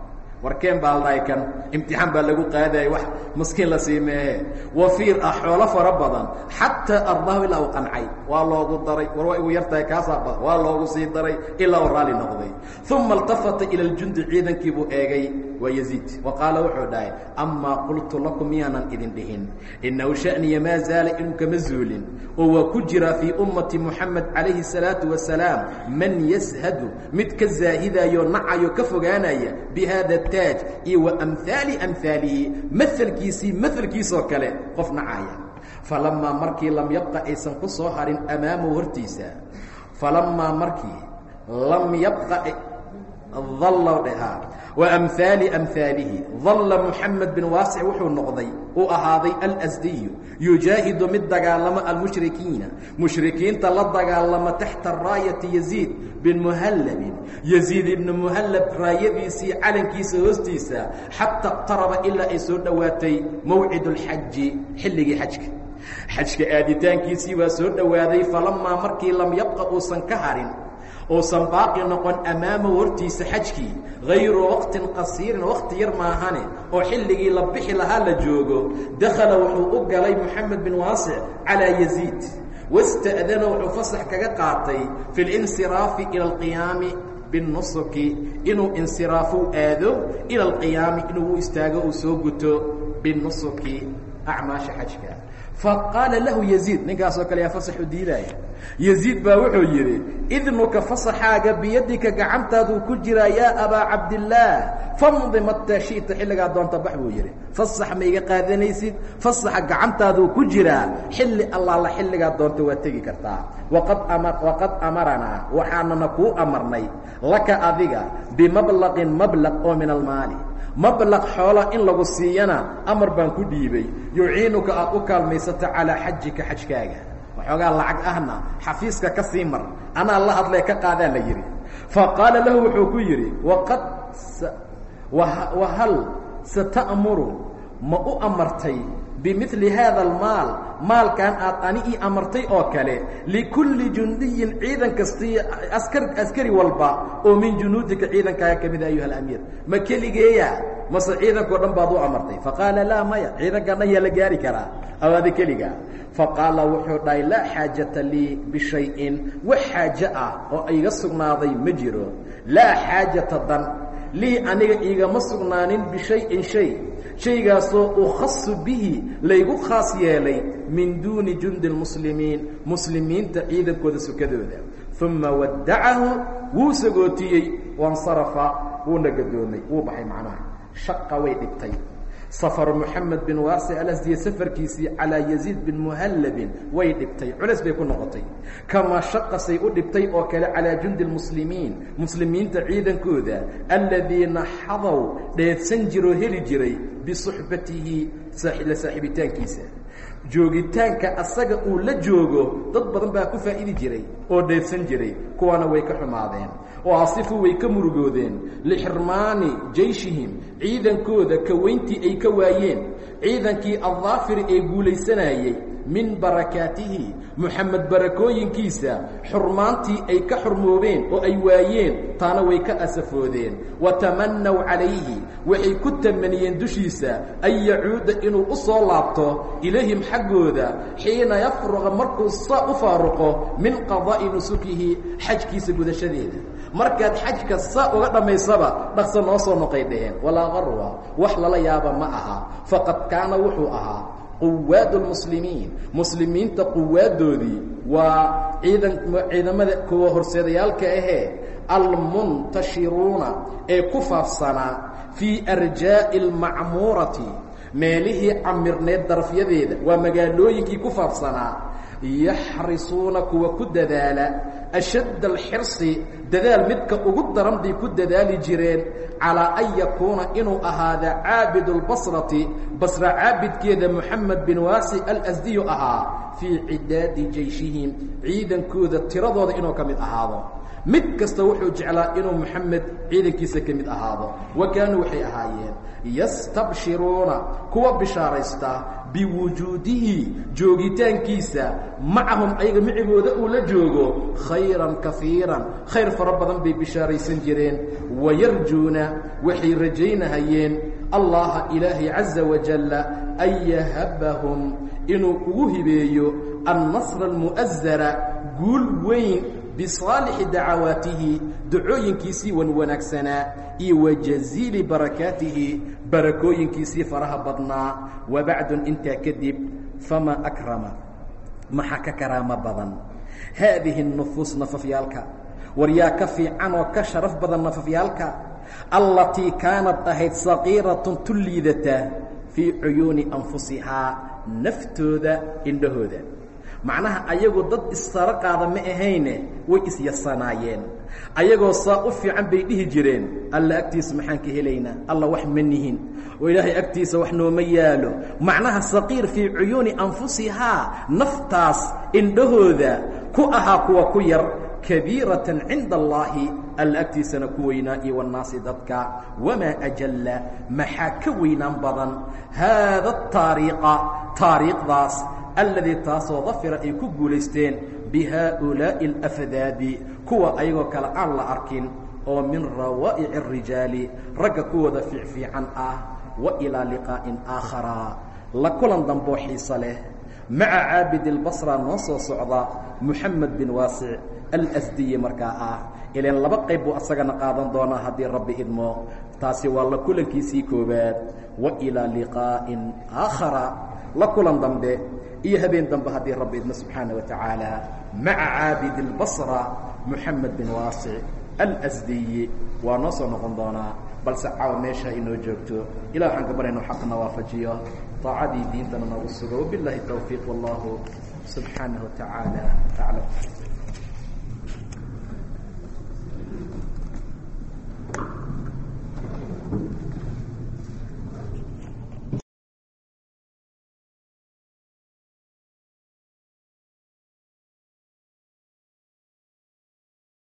warkeen baa ladhahay kan imtixaan baa lagu qaadayay wax maskiin la sii meehe wafiir ah xoolo fara badan xataa ardaahu ilaa uu qancay waa loogu daray war waa igu yartahay kaasaa badan waa loogu sii daray ilaa uu raalli noqday uma اltafata ila اljundi ciidankii buu eegay waa yaziid wa qaala wuxuu dhahay amaa qultu lakum miyaanan idin dhihin inahu sha'niya maa zaala inuu kama zuulin oo waa ku jiraa fii ummati moxamed calayhi الsalaaةu wasalaam man yashadu mid ka zaahidayo nacayo ka fogaanaya bihada taaj iyo wa amhaali amhaalihi maalkiisii maalkiisoo kale qof nacaya falamaa markii lam yabqa aysan ku soo harin amaamahu hortiisa falamaa markii lam yabqa dalla dhehaa wa amhaali amhaalihi dalla moxamed bin waasic wuxuu noqday uu ahaaday alasdiyu. Yujaahidu mid dagaalama almushrikiina. Mushrikiinta la dagaalama taxta raayati yaziid bin muhallabin. Yaziid ibni muhallab raayadiisii calankiisa hoostiisa xataa iqtaraba ilaa ay soo dhowaatay mawcid اlxaji xilligii xajka. Xajka aaditaankiisii waa soo dhowaaday falamaa markii lam yabqa uusan ka harin uusan baaqi noqon amaama hortiisa xajkii hayru waqtin qasiirin waqti yar maahane oo xilligii la bixi lahaa la joogo dakhala wuxuu u galay moxamed bin waasic calaa yaziid. Wasta'dana wuxuu fasax kaga qaatay fi linsiraafi ila alqiyaami binusuki inuu insiraafou aado ila alqiyaami inuu u istaago uu soo guto binusuki acmaasha xajka. Faqaala lahu yaziid ninkaasoo kale yaa fasaxu diidaaya. Yaziid baa wuxuu yidhi idnuka fasaxaaga biyadika gacantaaduu ku jiraa yaa abaa cabdillaah famdi mataa shi'ta xilligaa doonta bax buu yidhi. Fasax ma iga qaadanaysid? Fasaxa gacantaaduu ku jiraa xilli allaala xilligaa doonta waa tegi kartaa. Waqad ama waqad amaranaa waxaanana kuu amarnay laka adiga bimablaqin mablaq oo min almaali mablaq xoola in lagu siiyana amar baan ku dhiibay yuciinuka aad u kaalmaysato calaa xajika xajkaaga. Waxoogaa lacag ahna xafiiska ka sii mar anaa la hadlee ka qaadaa la yidhi. Fa qaala lahu wuxuu ku yidhi waqad wahal sata'muru ma u amartay bimili haada almaal maalkan aad ani ii amartay oo kale likulli jundiyin ciidan kastii askar askari walba oo min junuudika ciidankaaga ka mida ayuha alamiir ma keligeeya mase ciidankao dhan baad u amartay? Faqaala laa maya ciidankan dhan yaa la gaari karaa. Awaadi keliga. Faqaala wuxuu dhahay laa xaajata lii bishayin. Wax xaaje ah oo iga sugnaaday ma jiro. Laa xaajata dan lii aniga igama sugnaanin bishayin shay shaygaasoo ukhasu bihi laygu khaas yeelay min duuni jundi lmuslimiin muslimiinta ciidankooda sukadooda. Uma waddacahu wuu sagootiyey wansarafa wuuna gadoomay wuu baxay macnaha. Shaqa way dhibtay safaru moxamed bin waasic alasdiya safarkiisii calaa yaziid bin muhallabin way dhibtay culeys bay ku noqotay kamaa shaqasay u dhibtay oo kale calaa jundi lmuslimiin muslimiinta ciidankooda aladiina xadow dheedsan jiroo heli jiray bisuxbatihi la saaxiibitaankiisa joogitaanka asaga uu la joogo dad badan baa ku faa'idi jiray oo dheedsan jiray kuwana way ka xumaadeen oo asifu way ka murugoodeen. Lixirmaani jayshihim ciidankooda kaweyntii ay ka waayeen. Ciidankii addaafiri ee guulaysanayey min barakaatihi moxamed barakooyinkiisa xurmaantii ay ka xurmoobeen oo ay waayeen taana way ka asafoodeen. Wa tamannaw calayhi waxay ku tamaniyeen dushiisa an yacuuda inuu u soo laabto ilayhim xaggooda xiina yafruqa markuu saa u faaruqo min qadaa'i nusukihi xajkiisa gudashadeeda. Markaad xajka saa uga dhammaysaba dhaqso noo soo noqay dhaheen walaa qarwa wax lala yaaba ma aha. Faqad kaana wuxuu ahaa quwaad lmuslimiin muslimiinta quwaaddoodii waa ciidan ciidamada kuwa horseedayaalka ahee almuntashiruuna ee ku faafsanaa fii arjaa'i almacmuurati meelihii camirneed darafyadeeda. Waa magaalooyinkii ku faafsanaa yaxrisuuna kuwa ku dadaala ashadd alxirsi dadaal midka ugu daran bay ku dadaali jireen calaa an yakuuna inuu ahaada caabid اlbasrati basra caabidkeeda moxamed bin waasi alasdiyu ahaa fii cidaadi jayshihim ciidankooda tiradooda inuu ka mid ahaado mid kasta wuxuu jeclaa inuu moxamed ciidankiisa ka mid ahaado. Wa kaanuu waxay ahaayeen yastabshiruuna kuwa bishaaraysta biwujuudihi joogitaankiisa macahum ayaga micigooda uu la joogo khayran kafiiran khayr fara badan bay bishaaraysan jireen. Wayarjuuna waxay rajaynahayeen allaha ilaahay caza wajalla an yahabahum inuu ugu hibeeyo annasra almu'azara guul weyn bisaalixi dacawaatihi dacooyinkiisii wan wanaagsanaa iyo wa jaziili barakaatihi barakooyinkiisii faraha badnaa wa bacdun intaa kadib famaa akrama maxaa ka karaamo badan haadihi nufuus nafafyaalka war yaa ka fiican oo ka sharaf badan nafafyaalka allatii kaanad ahayd saqiiratun tu liidata fii cuyuuni anfusihaa naftooda indhahooda macnaha ayagu dad issaro qaada ma ahayne way isyasanaayeen ayagoo saa u fiican bay dhihi jireen alla agtiisa maxaan ka helaynaa? Alla wax ma nihin. Oo ilaahay agtiisa wax nooma yaalo macnaha saqiir fii cuyuuni anfusihaa naftaas indhahooda ku ahaa kuwa ku yar kabiiratan cinda allaahi alla agtiisana ku weynaa iyo wannaasi dadka. Wamaa ajalla maxaa ka weynaan badan? Haada taariiqa taariikhdaas alladii taasoo dafira ay ku guulaysteen bihaaulaa'i alafdaadi kuwa ayagoo kale aan la arkin oo min rawaa'ici arijaali ragga kuwooda fiicfiican ah wa ilaa liqaa'in aakhara. La kulan damboo xiiso leh maca caabidi albasra noo soo socda moxamed bin waasic alasdiyi markaa ah. Ilaen laba qayb buu asagana qaadan doonaa haddii rabbi idmo. Taasi waa la kulankiisii koowaad wa ilaa liqaa'in aakhara. La kulan dambe iyo habeen dambe haddii rabbi idmo subxaana wa tacaala maca caabidi اlbasra moxamed bin waasic alsdiyi waa noo soo noqon doonaa balse caawa meesha inoo joogto. Ilah waxaan ka barayno xaqna waafajiyo طaacadii diintana noogu sugo. Wbiاlahi towfiiq wallahu subxaanaه wa tacaala aclam.